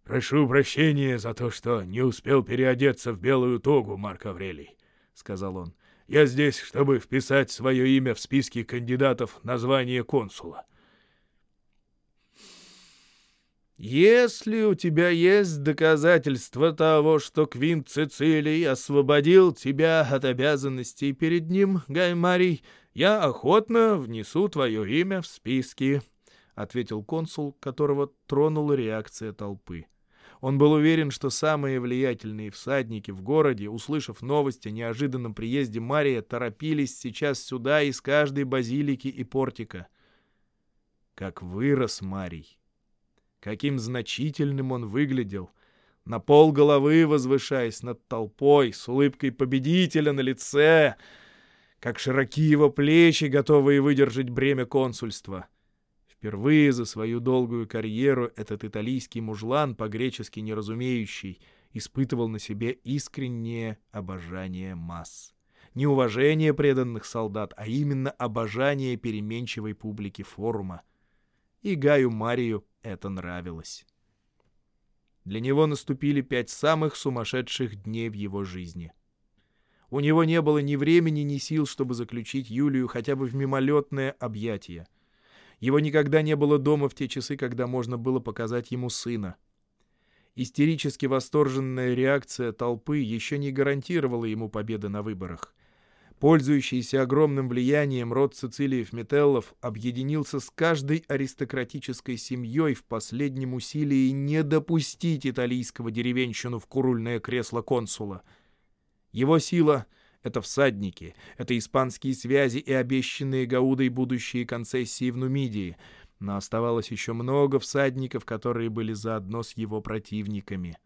«Прошу прощения за то, что не успел переодеться в белую тогу, Марк Аврелий», — сказал он. «Я здесь, чтобы вписать свое имя в списки кандидатов на звание консула». Если у тебя есть доказательства того, что Квинт Цицилий освободил тебя от обязанностей перед ним, Гаймарий, я охотно внесу твое имя в списки», — ответил консул, которого тронула реакция толпы. Он был уверен, что самые влиятельные всадники в городе, услышав новость о неожиданном приезде Мария, торопились сейчас сюда из каждой базилики и портика. Как вырос Марий! Каким значительным он выглядел. на пол головы возвышаясь над толпой, с улыбкой победителя на лице, как широки его плечи, готовые выдержать бремя консульства. Впервые за свою долгую карьеру этот итальянский мужлан, по-гречески неразумеющий, испытывал на себе искреннее обожание масс. Не уважение преданных солдат, а именно обожание переменчивой публики форума. И Гаю Марию это нравилось. Для него наступили пять самых сумасшедших дней в его жизни. У него не было ни времени, ни сил, чтобы заключить Юлию хотя бы в мимолетное объятие. Его никогда не было дома в те часы, когда можно было показать ему сына. Истерически восторженная реакция толпы еще не гарантировала ему победы на выборах. Пользующийся огромным влиянием род Цицилиев-Метеллов объединился с каждой аристократической семьей в последнем усилии не допустить италийского деревенщину в курульное кресло консула. Его сила — это всадники, это испанские связи и обещанные Гаудой будущие концессии в Нумидии, но оставалось еще много всадников, которые были заодно с его противниками —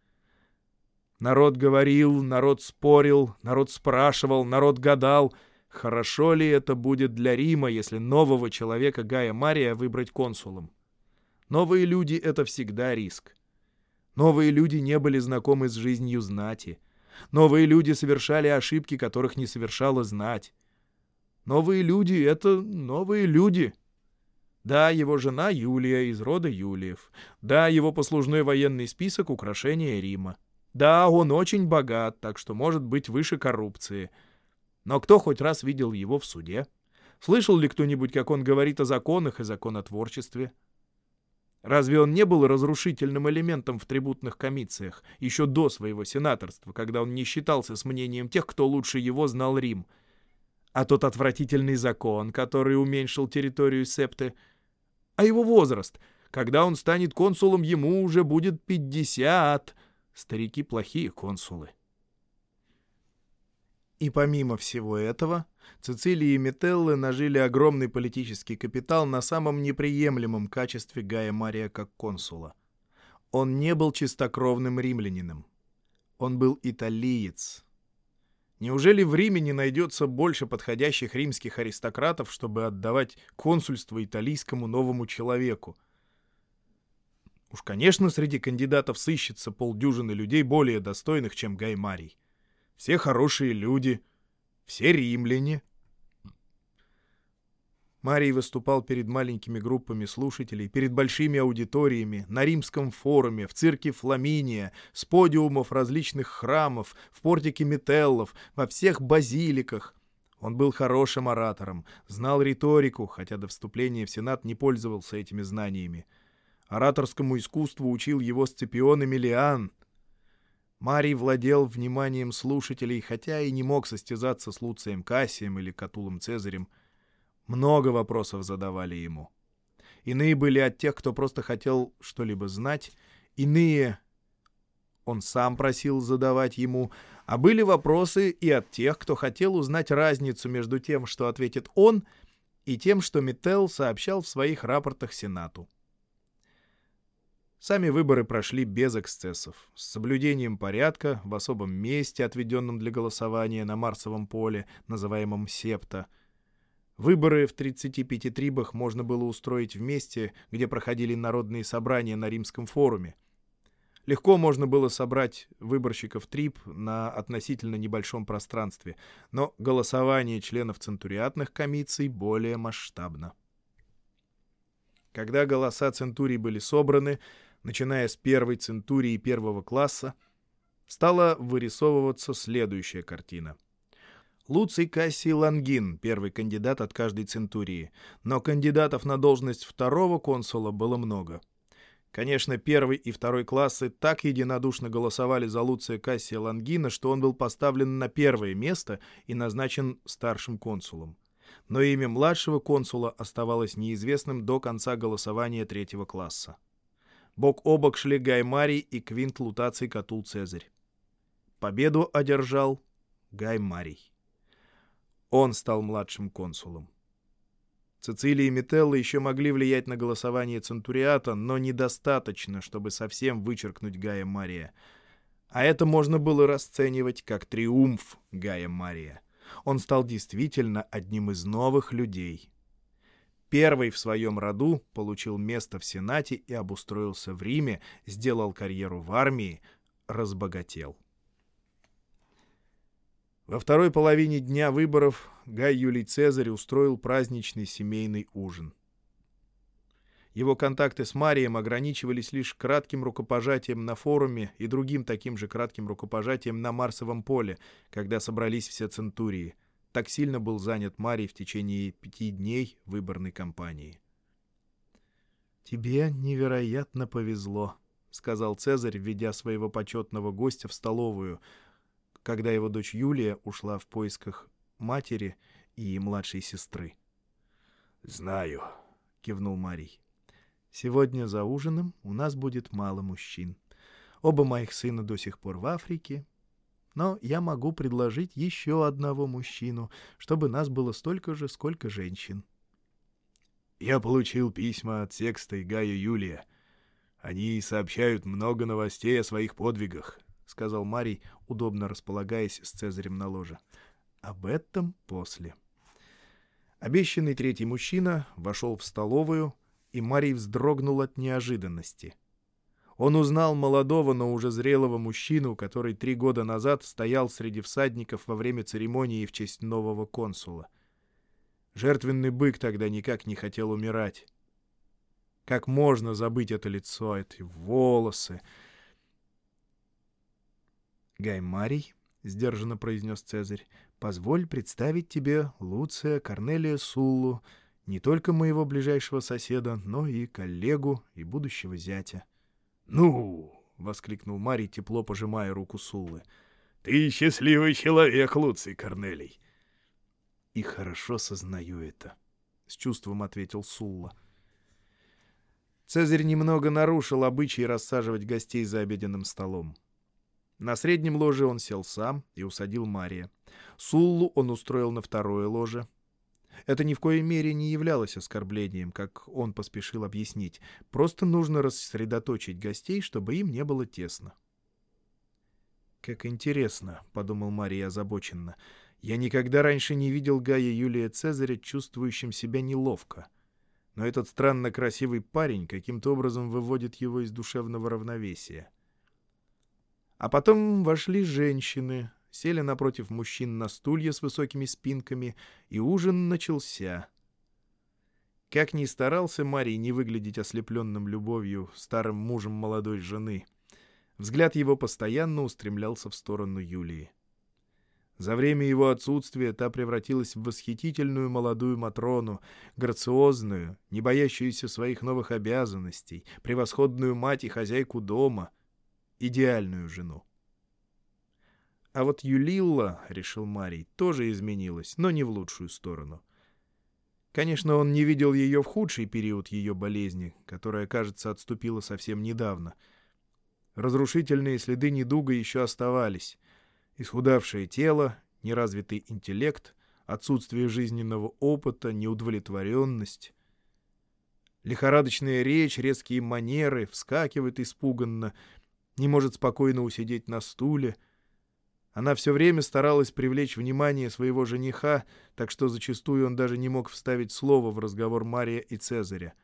Народ говорил, народ спорил, народ спрашивал, народ гадал, хорошо ли это будет для Рима, если нового человека Гая Мария выбрать консулом. Новые люди — это всегда риск. Новые люди не были знакомы с жизнью знати. Новые люди совершали ошибки, которых не совершала знать. Новые люди — это новые люди. Да, его жена Юлия из рода Юлиев. Да, его послужной военный список — украшения Рима. Да, он очень богат, так что может быть выше коррупции. Но кто хоть раз видел его в суде? Слышал ли кто-нибудь, как он говорит о законах и законотворчестве? Разве он не был разрушительным элементом в трибутных комициях еще до своего сенаторства, когда он не считался с мнением тех, кто лучше его знал Рим? А тот отвратительный закон, который уменьшил территорию Септы, а его возраст, когда он станет консулом, ему уже будет пятьдесят — Старики плохие консулы. И помимо всего этого, Цицилии и Метеллы нажили огромный политический капитал на самом неприемлемом качестве Гая Мария как консула. Он не был чистокровным римлянином. Он был италиец. Неужели в Риме не найдется больше подходящих римских аристократов, чтобы отдавать консульство италийскому новому человеку, Уж, конечно, среди кандидатов сыщется полдюжины людей более достойных, чем Гай Марий. Все хорошие люди, все римляне. Марий выступал перед маленькими группами слушателей, перед большими аудиториями, на римском форуме, в цирке Фламиния, с подиумов различных храмов, в портике Метеллов, во всех базиликах. Он был хорошим оратором, знал риторику, хотя до вступления в Сенат не пользовался этими знаниями. Ораторскому искусству учил его Сципион Эмилиан. Марий владел вниманием слушателей, хотя и не мог состязаться с Луцием Кассием или Катулом Цезарем. Много вопросов задавали ему. Иные были от тех, кто просто хотел что-либо знать, иные он сам просил задавать ему, а были вопросы и от тех, кто хотел узнать разницу между тем, что ответит он, и тем, что Миттел сообщал в своих рапортах Сенату. Сами выборы прошли без эксцессов, с соблюдением порядка в особом месте, отведенном для голосования на Марсовом поле, называемом Септа. Выборы в 35 трибах можно было устроить в месте, где проходили народные собрания на Римском форуме. Легко можно было собрать выборщиков триб на относительно небольшом пространстве, но голосование членов центуриатных комиций более масштабно. Когда голоса центурий были собраны, начиная с первой центурии первого класса, стала вырисовываться следующая картина. Луций Кассий Лангин, первый кандидат от каждой центурии, но кандидатов на должность второго консула было много. Конечно, первый и второй классы так единодушно голосовали за Луция Кассия Лангина, что он был поставлен на первое место и назначен старшим консулом. Но имя младшего консула оставалось неизвестным до конца голосования третьего класса. Бок о бок шли Гай Марий и Квинт Лутаций Катул Цезарь. Победу одержал Гай Марий. Он стал младшим консулом. Цицилия и Метелла еще могли влиять на голосование Центуриата, но недостаточно, чтобы совсем вычеркнуть Гая Мария. А это можно было расценивать как триумф Гая Мария. Он стал действительно одним из новых людей. Первый в своем роду получил место в Сенате и обустроился в Риме, сделал карьеру в армии, разбогател. Во второй половине дня выборов Гай Юлий Цезарь устроил праздничный семейный ужин. Его контакты с Марием ограничивались лишь кратким рукопожатием на форуме и другим таким же кратким рукопожатием на Марсовом поле, когда собрались все центурии. Так сильно был занят Марий в течение пяти дней выборной кампании. «Тебе невероятно повезло», — сказал Цезарь, введя своего почетного гостя в столовую, когда его дочь Юлия ушла в поисках матери и младшей сестры. «Знаю», — кивнул Марий. Сегодня за ужином у нас будет мало мужчин. Оба моих сына до сих пор в Африке. Но я могу предложить еще одного мужчину, чтобы нас было столько же, сколько женщин. Я получил письма от Секста и Гая Юлия. Они сообщают много новостей о своих подвигах, — сказал Марий, удобно располагаясь с Цезарем на ложе. Об этом после. Обещанный третий мужчина вошел в столовую, и Марий вздрогнул от неожиданности. Он узнал молодого, но уже зрелого мужчину, который три года назад стоял среди всадников во время церемонии в честь нового консула. Жертвенный бык тогда никак не хотел умирать. Как можно забыть это лицо, эти волосы? «Гай Марий», — сдержанно произнес Цезарь, — «позволь представить тебе Луция Корнелия Суллу, — не только моего ближайшего соседа, но и коллегу и будущего зятя. «Ну!» — воскликнул Марий, тепло пожимая руку Суллы. «Ты счастливый человек, Луций Корнелий!» «И хорошо сознаю это», — с чувством ответил Сулла. Цезарь немного нарушил обычай рассаживать гостей за обеденным столом. На среднем ложе он сел сам и усадил Мария. Суллу он устроил на второе ложе — это ни в коей мере не являлось оскорблением, как он поспешил объяснить. Просто нужно рассредоточить гостей, чтобы им не было тесно. «Как интересно», — подумал Мария озабоченно. «Я никогда раньше не видел Гая Юлия Цезаря чувствующим себя неловко. Но этот странно красивый парень каким-то образом выводит его из душевного равновесия». А потом вошли женщины, сели напротив мужчин на стулья с высокими спинками, и ужин начался. Как ни старался Марий не выглядеть ослепленным любовью старым мужем молодой жены, взгляд его постоянно устремлялся в сторону Юлии. За время его отсутствия та превратилась в восхитительную молодую Матрону, грациозную, не боящуюся своих новых обязанностей, превосходную мать и хозяйку дома, идеальную жену. А вот Юлилла, — решил Марий, — тоже изменилась, но не в лучшую сторону. Конечно, он не видел ее в худший период ее болезни, которая, кажется, отступила совсем недавно. Разрушительные следы недуга еще оставались. Исхудавшее тело, неразвитый интеллект, отсутствие жизненного опыта, неудовлетворенность. Лихорадочная речь, резкие манеры, вскакивает испуганно, не может спокойно усидеть на стуле — она все время старалась привлечь внимание своего жениха, так что зачастую он даже не мог вставить слово в разговор Мария и Цезаря.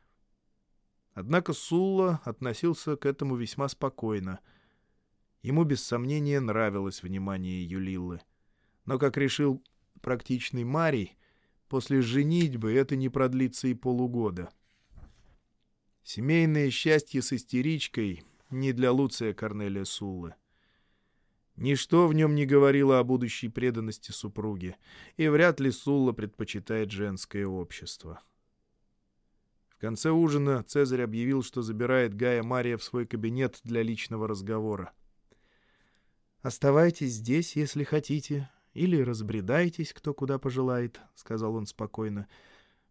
Однако Сулла относился к этому весьма спокойно. Ему без сомнения нравилось внимание Юлиллы. Но, как решил практичный Марий, после женитьбы это не продлится и полугода. Семейное счастье с истеричкой не для Луция Корнелия Суллы. Ничто в нем не говорило о будущей преданности супруге, и вряд ли Сулла предпочитает женское общество. В конце ужина Цезарь объявил, что забирает Гая Мария в свой кабинет для личного разговора. «Оставайтесь здесь, если хотите, или разбредайтесь, кто куда пожелает», — сказал он спокойно.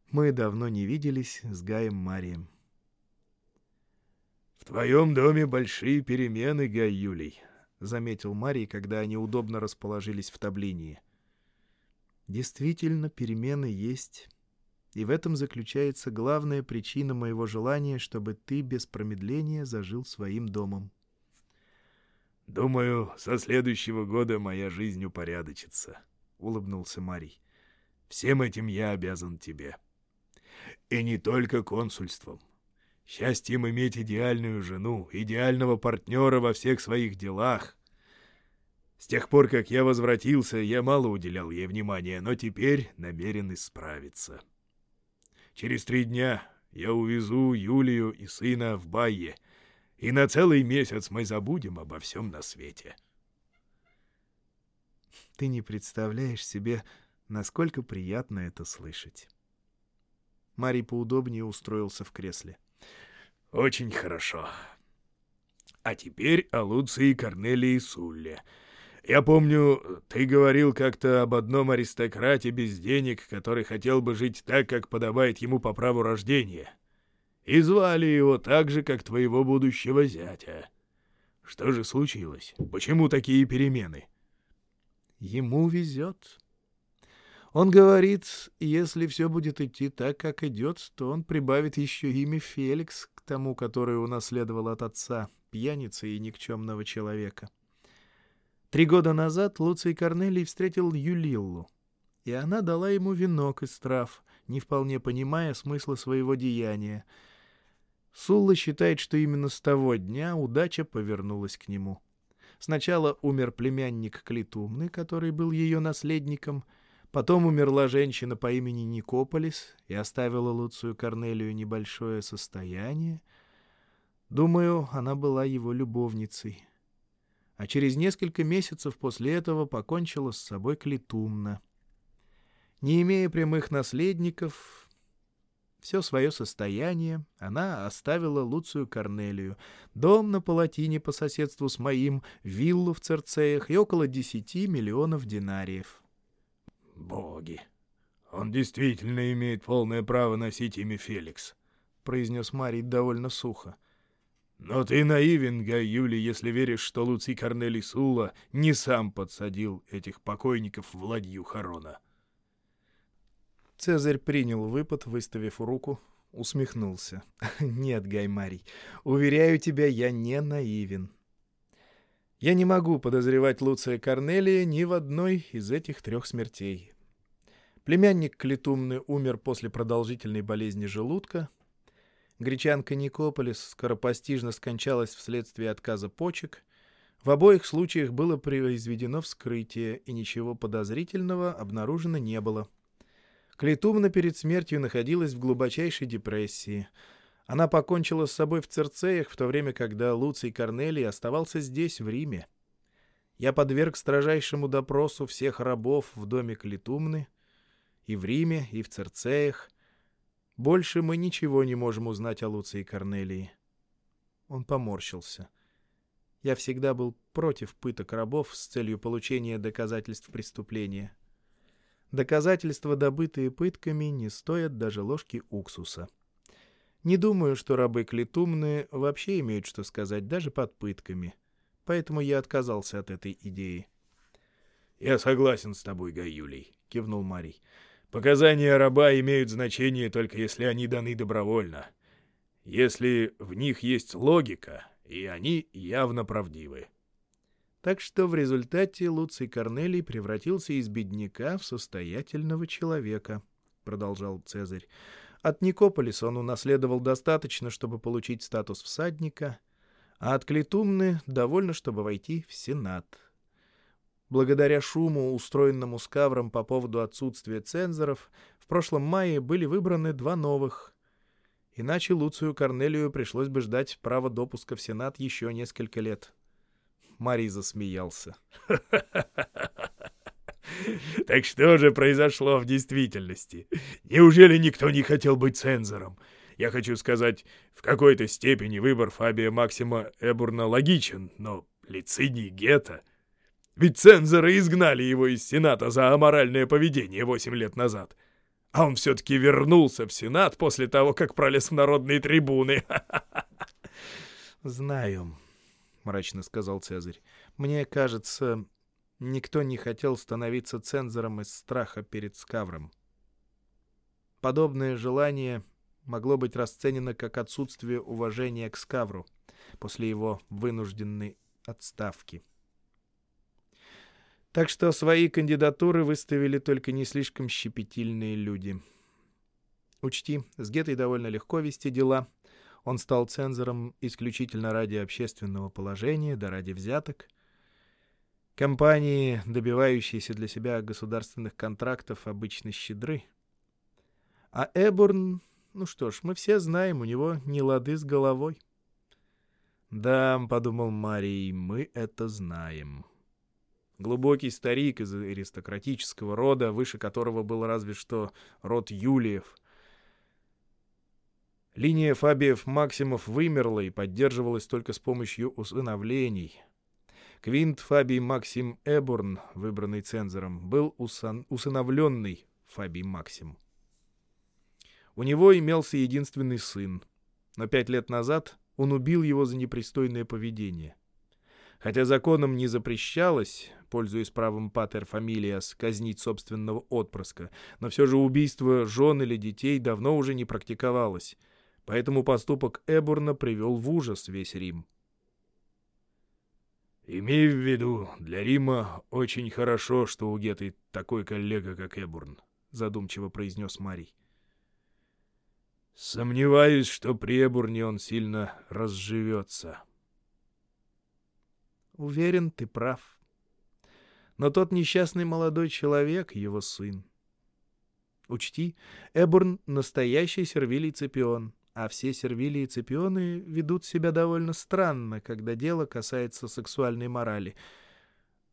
«Мы давно не виделись с Гаем Марием». «В твоем доме большие перемены, Гай Юлий», — заметил Марий, когда они удобно расположились в таблинии. «Действительно, перемены есть, и в этом заключается главная причина моего желания, чтобы ты без промедления зажил своим домом». Думаю, со следующего года моя жизнь упорядочится, — улыбнулся Марий. Всем этим я обязан тебе. И не только консульством. Счастьем иметь идеальную жену, идеального партнера во всех своих делах. С тех пор, как я возвратился, я мало уделял ей внимания, но теперь намерен исправиться. Через три дня я увезу Юлию и сына в Байе, и на целый месяц мы забудем обо всем на свете. Ты не представляешь себе, насколько приятно это слышать. Марий поудобнее устроился в кресле. «Очень хорошо. А теперь о Луции Корнелии Сулле. Я помню, ты говорил как-то об одном аристократе без денег, который хотел бы жить так, как подобает ему по праву рождения. И звали его так же, как твоего будущего зятя. Что же случилось? Почему такие перемены?» «Ему везет», он говорит, если все будет идти так, как идет, то он прибавит еще имя Феликс к тому, которое унаследовал от отца, пьяницы и никчемного человека. Три года назад Луций Корнелий встретил Юлиллу, и она дала ему венок из трав, не вполне понимая смысла своего деяния. Сулла считает, что именно с того дня удача повернулась к нему. Сначала умер племянник Клитумны, который был ее наследником — Потом умерла женщина по имени Никополис и оставила Луцию Корнелию небольшое состояние. Думаю, она была его любовницей. А через несколько месяцев после этого покончила с собой Клитумна. Не имея прямых наследников, все свое состояние она оставила Луцию Корнелию, дом на Палатине по соседству с моим, виллу в Церцеях и около десяти миллионов динариев. «Боги! Он действительно имеет полное право носить имя Феликс», — произнес Марий довольно сухо. «Но ты наивен, Гай Юли, если веришь, что Луций Корнелий Сула не сам подсадил этих покойников в ладью Харона». Цезарь принял выпад, выставив руку, усмехнулся. <laughs> «Нет, Гай Марий, уверяю тебя, я не наивен. Я не могу подозревать Луция Корнелия ни в одной из этих трех смертей. Племянник Клетумны умер после продолжительной болезни желудка. Гречанка Никополис скоропостижно скончалась вследствие отказа почек. В обоих случаях было произведено вскрытие, и ничего подозрительного обнаружено не было. Клетумна перед смертью находилась в глубочайшей депрессии — она покончила с собой в Церцеях, в то время, когда Луций Корнелий оставался здесь, в Риме. Я подверг строжайшему допросу всех рабов в доме Клитумны, и в Риме, и в Церцеях. Больше мы ничего не можем узнать о Луции Корнелии. Он поморщился. Я всегда был против пыток рабов с целью получения доказательств преступления. Доказательства, добытые пытками, не стоят даже ложки уксуса. Не думаю, что рабы клетумные вообще имеют что сказать, даже под пытками. Поэтому я отказался от этой идеи. — Я согласен с тобой, Гай кивнул Марий. — Показания раба имеют значение только если они даны добровольно. Если в них есть логика, и они явно правдивы. Так что в результате Луций Корнелий превратился из бедняка в состоятельного человека, — продолжал Цезарь. От Никополиса он унаследовал достаточно, чтобы получить статус всадника, а от Клитумны довольно, чтобы войти в Сенат. Благодаря шуму, устроенному Скавром по поводу отсутствия цензоров, в прошлом мае были выбраны два новых. Иначе Луцию Корнелию пришлось бы ждать права допуска в Сенат еще несколько лет. Марий засмеялся. <laughs> <laughs> Так что же произошло в действительности? Неужели никто не хотел быть цензором? Я хочу сказать, в какой-то степени выбор Фабия Максима Эбурна логичен, но Лициний Гетто... Ведь цензоры изгнали его из Сената за аморальное поведение восемь лет назад. А он все-таки вернулся в Сенат после того, как пролез в народные трибуны. <laughs> «Знаю», — мрачно сказал Цезарь. «Мне кажется, Никто не хотел становиться цензором из страха перед Скавром. Подобное желание могло быть расценено как отсутствие уважения к Скавру после его вынужденной отставки. Так что свои кандидатуры выставили только не слишком щепетильные люди. Учти, с Гетой довольно легко вести дела. Он стал цензором исключительно ради общественного положения, да ради взяток. Компании, добивающиеся для себя государственных контрактов, обычно щедры. А Эбурн, ну что ж, мы все знаем, у него не лады с головой. «Да», — подумал Марий, — «мы это знаем». Глубокий старик из аристократического рода, выше которого был разве что род Юлиев. Линия Фабиев-Максимов вымерла и поддерживалась только с помощью усыновлений. Квинт Фабий Максим Эбурн, выбранный цензором, был усан... усыновленный Фабий Максим. У него имелся единственный сын, но пять лет назад он убил его за непристойное поведение. Хотя законом не запрещалось, пользуясь правом патер фамилиас, казнить собственного отпрыска, но все же убийство жен или детей давно уже не практиковалось, поэтому поступок Эбурна привел в ужас весь Рим. «Имей в виду, для Рима очень хорошо, что у Геты такой коллега, как Эбурн», — задумчиво произнес Марий. «Сомневаюсь, что при Эбурне он сильно разживется». Уверен, ты прав. Но тот несчастный молодой человек — его сын. Учти, Эбурн — настоящий сервилий Цепион, а все сервилии Цепионы ведут себя довольно странно, когда дело касается сексуальной морали.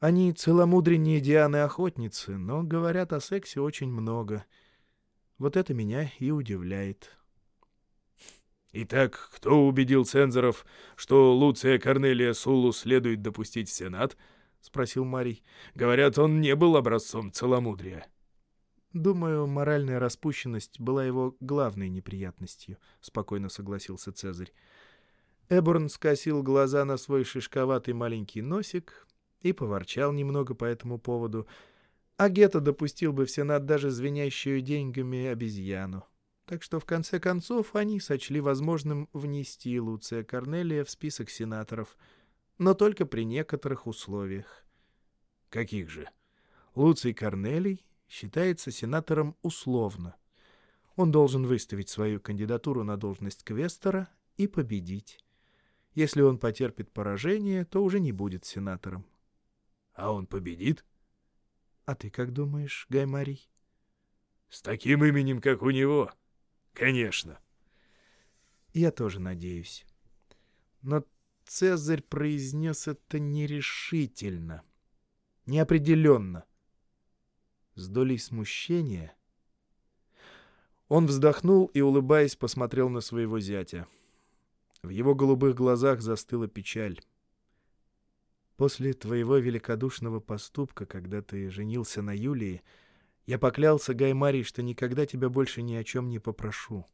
Они целомудреннее Дианы-охотницы, но говорят о сексе очень много. Вот это меня и удивляет. Итак, кто убедил цензоров, что Луция Корнелия Сулу следует допустить в Сенат? — спросил Марий. — Говорят, он не был образцом целомудрия. — Думаю, моральная распущенность была его главной неприятностью, — спокойно согласился Цезарь. Эборн скосил глаза на свой шишковатый маленький носик и поворчал немного по этому поводу, а Гетто допустил бы в Сенат даже звенящую деньгами обезьяну так что в конце концов они сочли возможным внести Луция Корнелия в список сенаторов, но только при некоторых условиях. Каких же? Луций Корнелий считается сенатором условно. Он должен выставить свою кандидатуру на должность квестора и победить. Если он потерпит поражение, то уже не будет сенатором. — А он победит? — А ты как думаешь, Гаймарий? — С таким именем, как у него, Конечно. Я тоже надеюсь. Но Цезарь произнес это нерешительно, неопределенно. С долей смущения он вздохнул и, улыбаясь, посмотрел на своего зятя. В его голубых глазах застыла печаль. После твоего великодушного поступка, когда ты женился на Юлии, я поклялся Гаймари, что никогда тебя больше ни о чем не попрошу.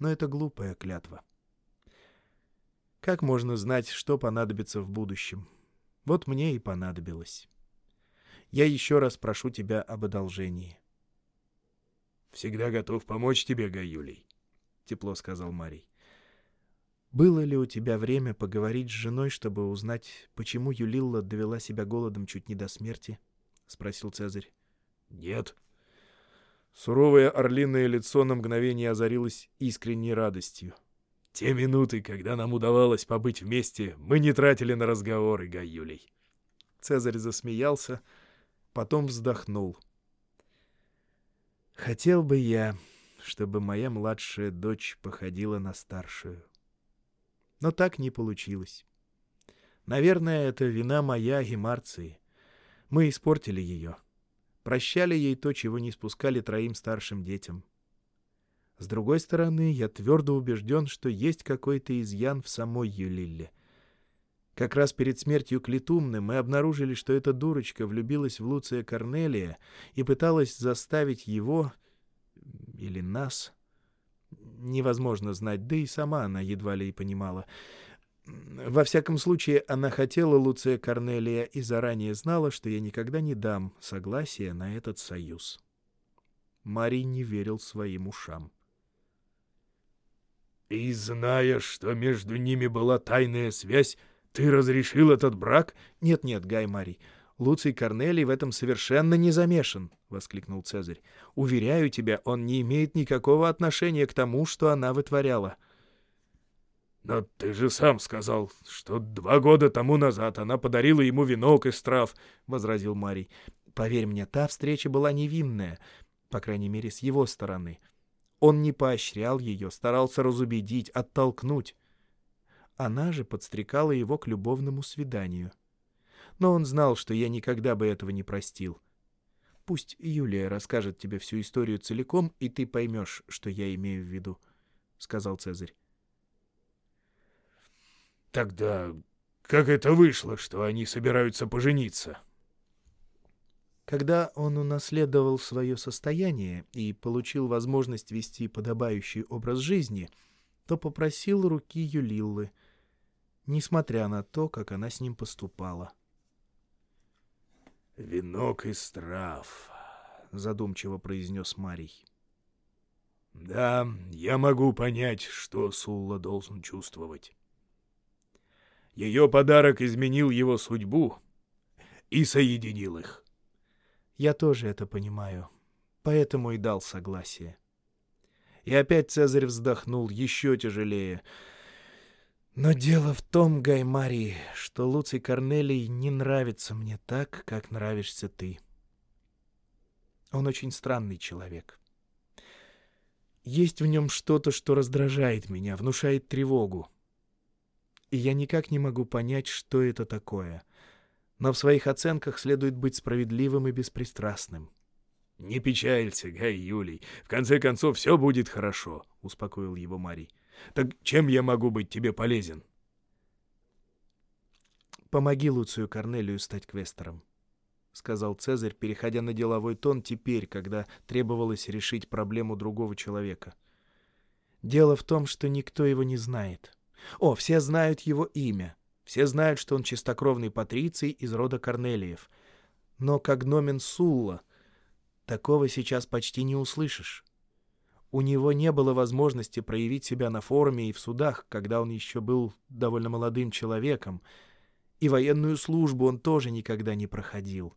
Но это глупая клятва. Как можно знать, что понадобится в будущем? Вот мне и понадобилось. Я еще раз прошу тебя об одолжении. — Всегда готов помочь тебе, Гаюлей, — тепло сказал Марий. — Было ли у тебя время поговорить с женой, чтобы узнать, почему Юлилла довела себя голодом чуть не до смерти? — спросил Цезарь. «Нет». Суровое орлиное лицо на мгновение озарилось искренней радостью. «Те минуты, когда нам удавалось побыть вместе, мы не тратили на разговоры, Гаюлей». Цезарь засмеялся, потом вздохнул. «Хотел бы я, чтобы моя младшая дочь походила на старшую. Но так не получилось. Наверное, это вина моя и Марции. Мы испортили ее» прощали ей то, чего не спускали троим старшим детям. С другой стороны, я твердо убежден, что есть какой-то изъян в самой Юлилле. Как раз перед смертью Клитумны мы обнаружили, что эта дурочка влюбилась в Луция Корнелия и пыталась заставить его или нас... Невозможно знать, да и сама она едва ли и понимала — во всяком случае, она хотела Луция Корнелия и заранее знала, что я никогда не дам согласия на этот союз. Марий не верил своим ушам. «И зная, что между ними была тайная связь, Ты разрешил этот брак? Нет-нет, Гай Марий, Луций Корнелий в этом совершенно не замешан, — воскликнул Цезарь. Уверяю тебя, он не имеет никакого отношения к тому, что она вытворяла. Но ты же сам сказал, что два года тому назад она подарила ему венок из трав, — возразил Марий. Поверь мне, та встреча была невинная, по крайней мере, с его стороны. Он не поощрял ее, старался разубедить, оттолкнуть. Она же подстрекала его к любовному свиданию. Но он знал, что я никогда бы этого не простил. Пусть Юлия расскажет тебе всю историю целиком, и ты поймешь, что я имею в виду, — сказал Цезарь. Тогда как это вышло, что они собираются пожениться? Когда он унаследовал свое состояние и получил возможность вести подобающий образ жизни, то попросил руки Юлиллы, несмотря на то, как она с ним поступала. «Венок из трав», — задумчиво произнес Марий. «Да, я могу понять, что Сулла должен чувствовать. Ее подарок изменил его судьбу и соединил их. Я тоже это понимаю, поэтому и дал согласие. И опять Цезарь вздохнул еще тяжелее. Но дело в том, Гаймарий, что Луций Корнелий не нравится мне так, как нравишься ты. Он очень странный человек. Есть в нем что-то, что раздражает меня, внушает тревогу. И я никак не могу понять, что это такое но в своих оценках следует быть справедливым и беспристрастным. — Не печалься, Гай Юлий. В конце концов, все будет хорошо, — успокоил его Марий. — Так чем я могу быть тебе полезен? — Помоги Луцию Корнелию стать квестором, — сказал Цезарь, переходя на деловой тон теперь, когда требовалось решить проблему другого человека. — Дело в том, что никто его не знает. О, все знают его имя, все знают, что он чистокровный патриций из рода Корнелиев. Но когномен Сулла такого сейчас почти не услышишь. У него не было возможности проявить себя на форуме и в судах, когда он еще был довольно молодым человеком, и военную службу он тоже никогда не проходил.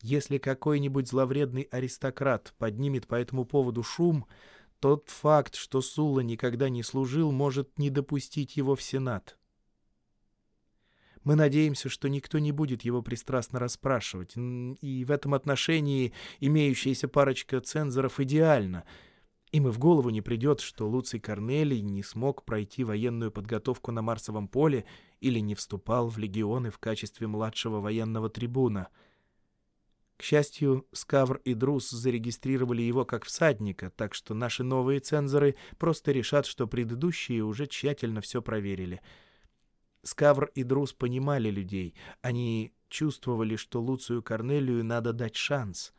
Если какой-нибудь зловредный аристократ поднимет по этому поводу шум, тот факт, что Сулла никогда не служил, может не допустить его в Сенат. Мы надеемся, что никто не будет его пристрастно расспрашивать, и в этом отношении имеющаяся парочка цензоров идеальна. Им и в голову не придет, что Луций Корнелий не смог пройти военную подготовку на Марсовом поле или не вступал в легионы в качестве младшего военного трибуна. К счастью, Скавр и Друс зарегистрировали его как всадника, так что наши новые цензоры просто решат, что предыдущие уже тщательно все проверили — Скавр и Друз понимали людей. Они чувствовали, что Луцию Корнелию надо дать шанс.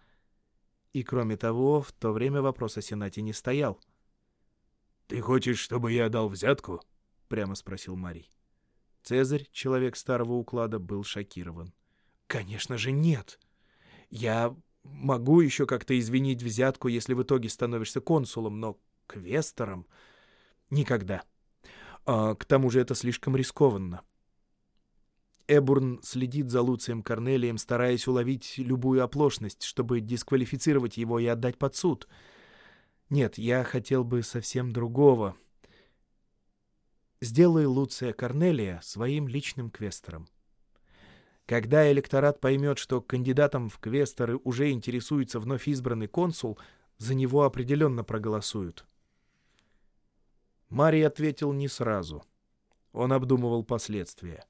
И кроме того, в то время вопрос о Сенате не стоял. «Ты хочешь, чтобы я дал взятку?» — прямо спросил Марий. Цезарь, человек старого уклада, был шокирован. «Конечно же нет! Я могу еще как-то извинить взятку, если в итоге становишься консулом, но квестором — никогда!» А к тому же это слишком рискованно. Эбурн следит за Луцием Корнелием, стараясь уловить любую оплошность, чтобы дисквалифицировать его и отдать под суд. Нет, я хотел бы совсем другого. Сделай Луция Корнелия своим личным квестором. Когда электорат поймет, что кандидатом в квесторы уже интересуется вновь избранный консул, за него определенно проголосуют. Марий ответил не сразу. Он обдумывал последствия.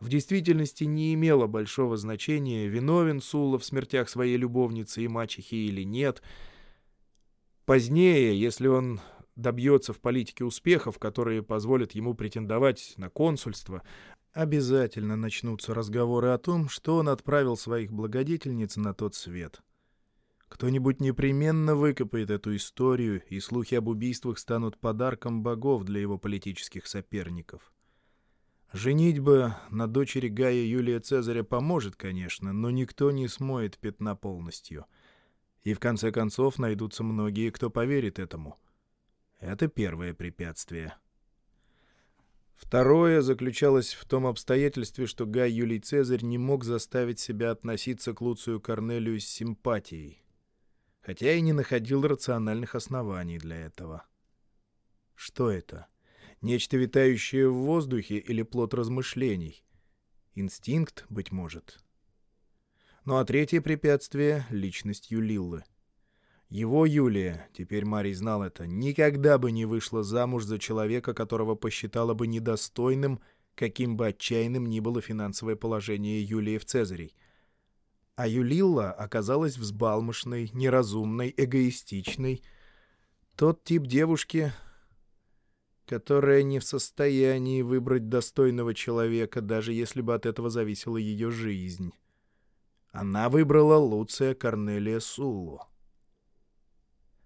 В действительности не имело большого значения, виновен Сула в смертях своей любовницы и мачехи или нет. Позднее, если он добьется в политике успехов, которые позволят ему претендовать на консульство, обязательно начнутся разговоры о том, что он отправил своих благодетельниц на тот свет — кто-нибудь непременно выкопает эту историю, и слухи об убийствах станут подарком богов для его политических соперников. Женитьба на дочери Гая Юлия Цезаря поможет, конечно, но никто не смоет пятна полностью. И в конце концов найдутся многие, кто поверит этому. Это первое препятствие. Второе заключалось в том обстоятельстве, что Гай Юлий Цезарь не мог заставить себя относиться к Луцию Корнелию с симпатией, хотя и не находил рациональных оснований для этого. Что это? Нечто витающее в воздухе или плод размышлений? Инстинкт, быть может. Ну а третье препятствие — личность Юлиллы. Его Юлия, теперь Марий знал это, никогда бы не вышла замуж за человека, которого посчитала бы недостойным, каким бы отчаянным ни было финансовое положение Юлии в Цезарей. А Юлилла оказалась взбалмошной, неразумной, эгоистичной. Тот тип девушки, которая не в состоянии выбрать достойного человека, даже если бы от этого зависела ее жизнь. Она выбрала Луция Корнелия Суллу.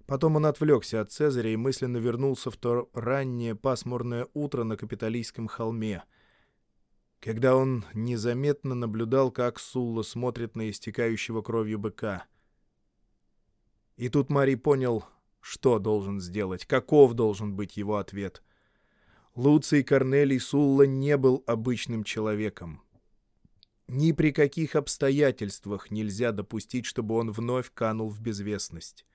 Потом он отвлекся от Цезаря и мысленно вернулся в то раннее пасмурное утро на Капитолийском холме, когда он незаметно наблюдал, как Сулла смотрит на истекающего кровью быка. И тут Марий понял, что должен сделать, каков должен быть его ответ. Луций Корнелий Сулла не был обычным человеком. Ни при каких обстоятельствах нельзя допустить, чтобы он вновь канул в безвестность.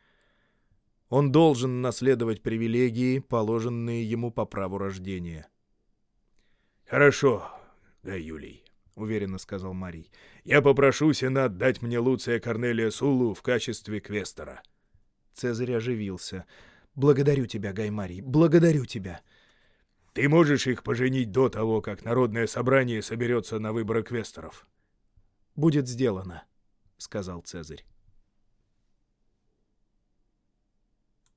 Он должен наследовать привилегии, положенные ему по праву рождения. «Хорошо, Гай Юлий», — уверенно сказал Марий. «Я попрошу Сенат дать мне Луция Корнелия Сулу в качестве квестора». Цезарь оживился. «Благодарю тебя, Гай Марий, благодарю тебя». «Ты можешь их поженить до того, как Народное собрание соберется на выборы квесторов?» «Будет сделано», — сказал Цезарь.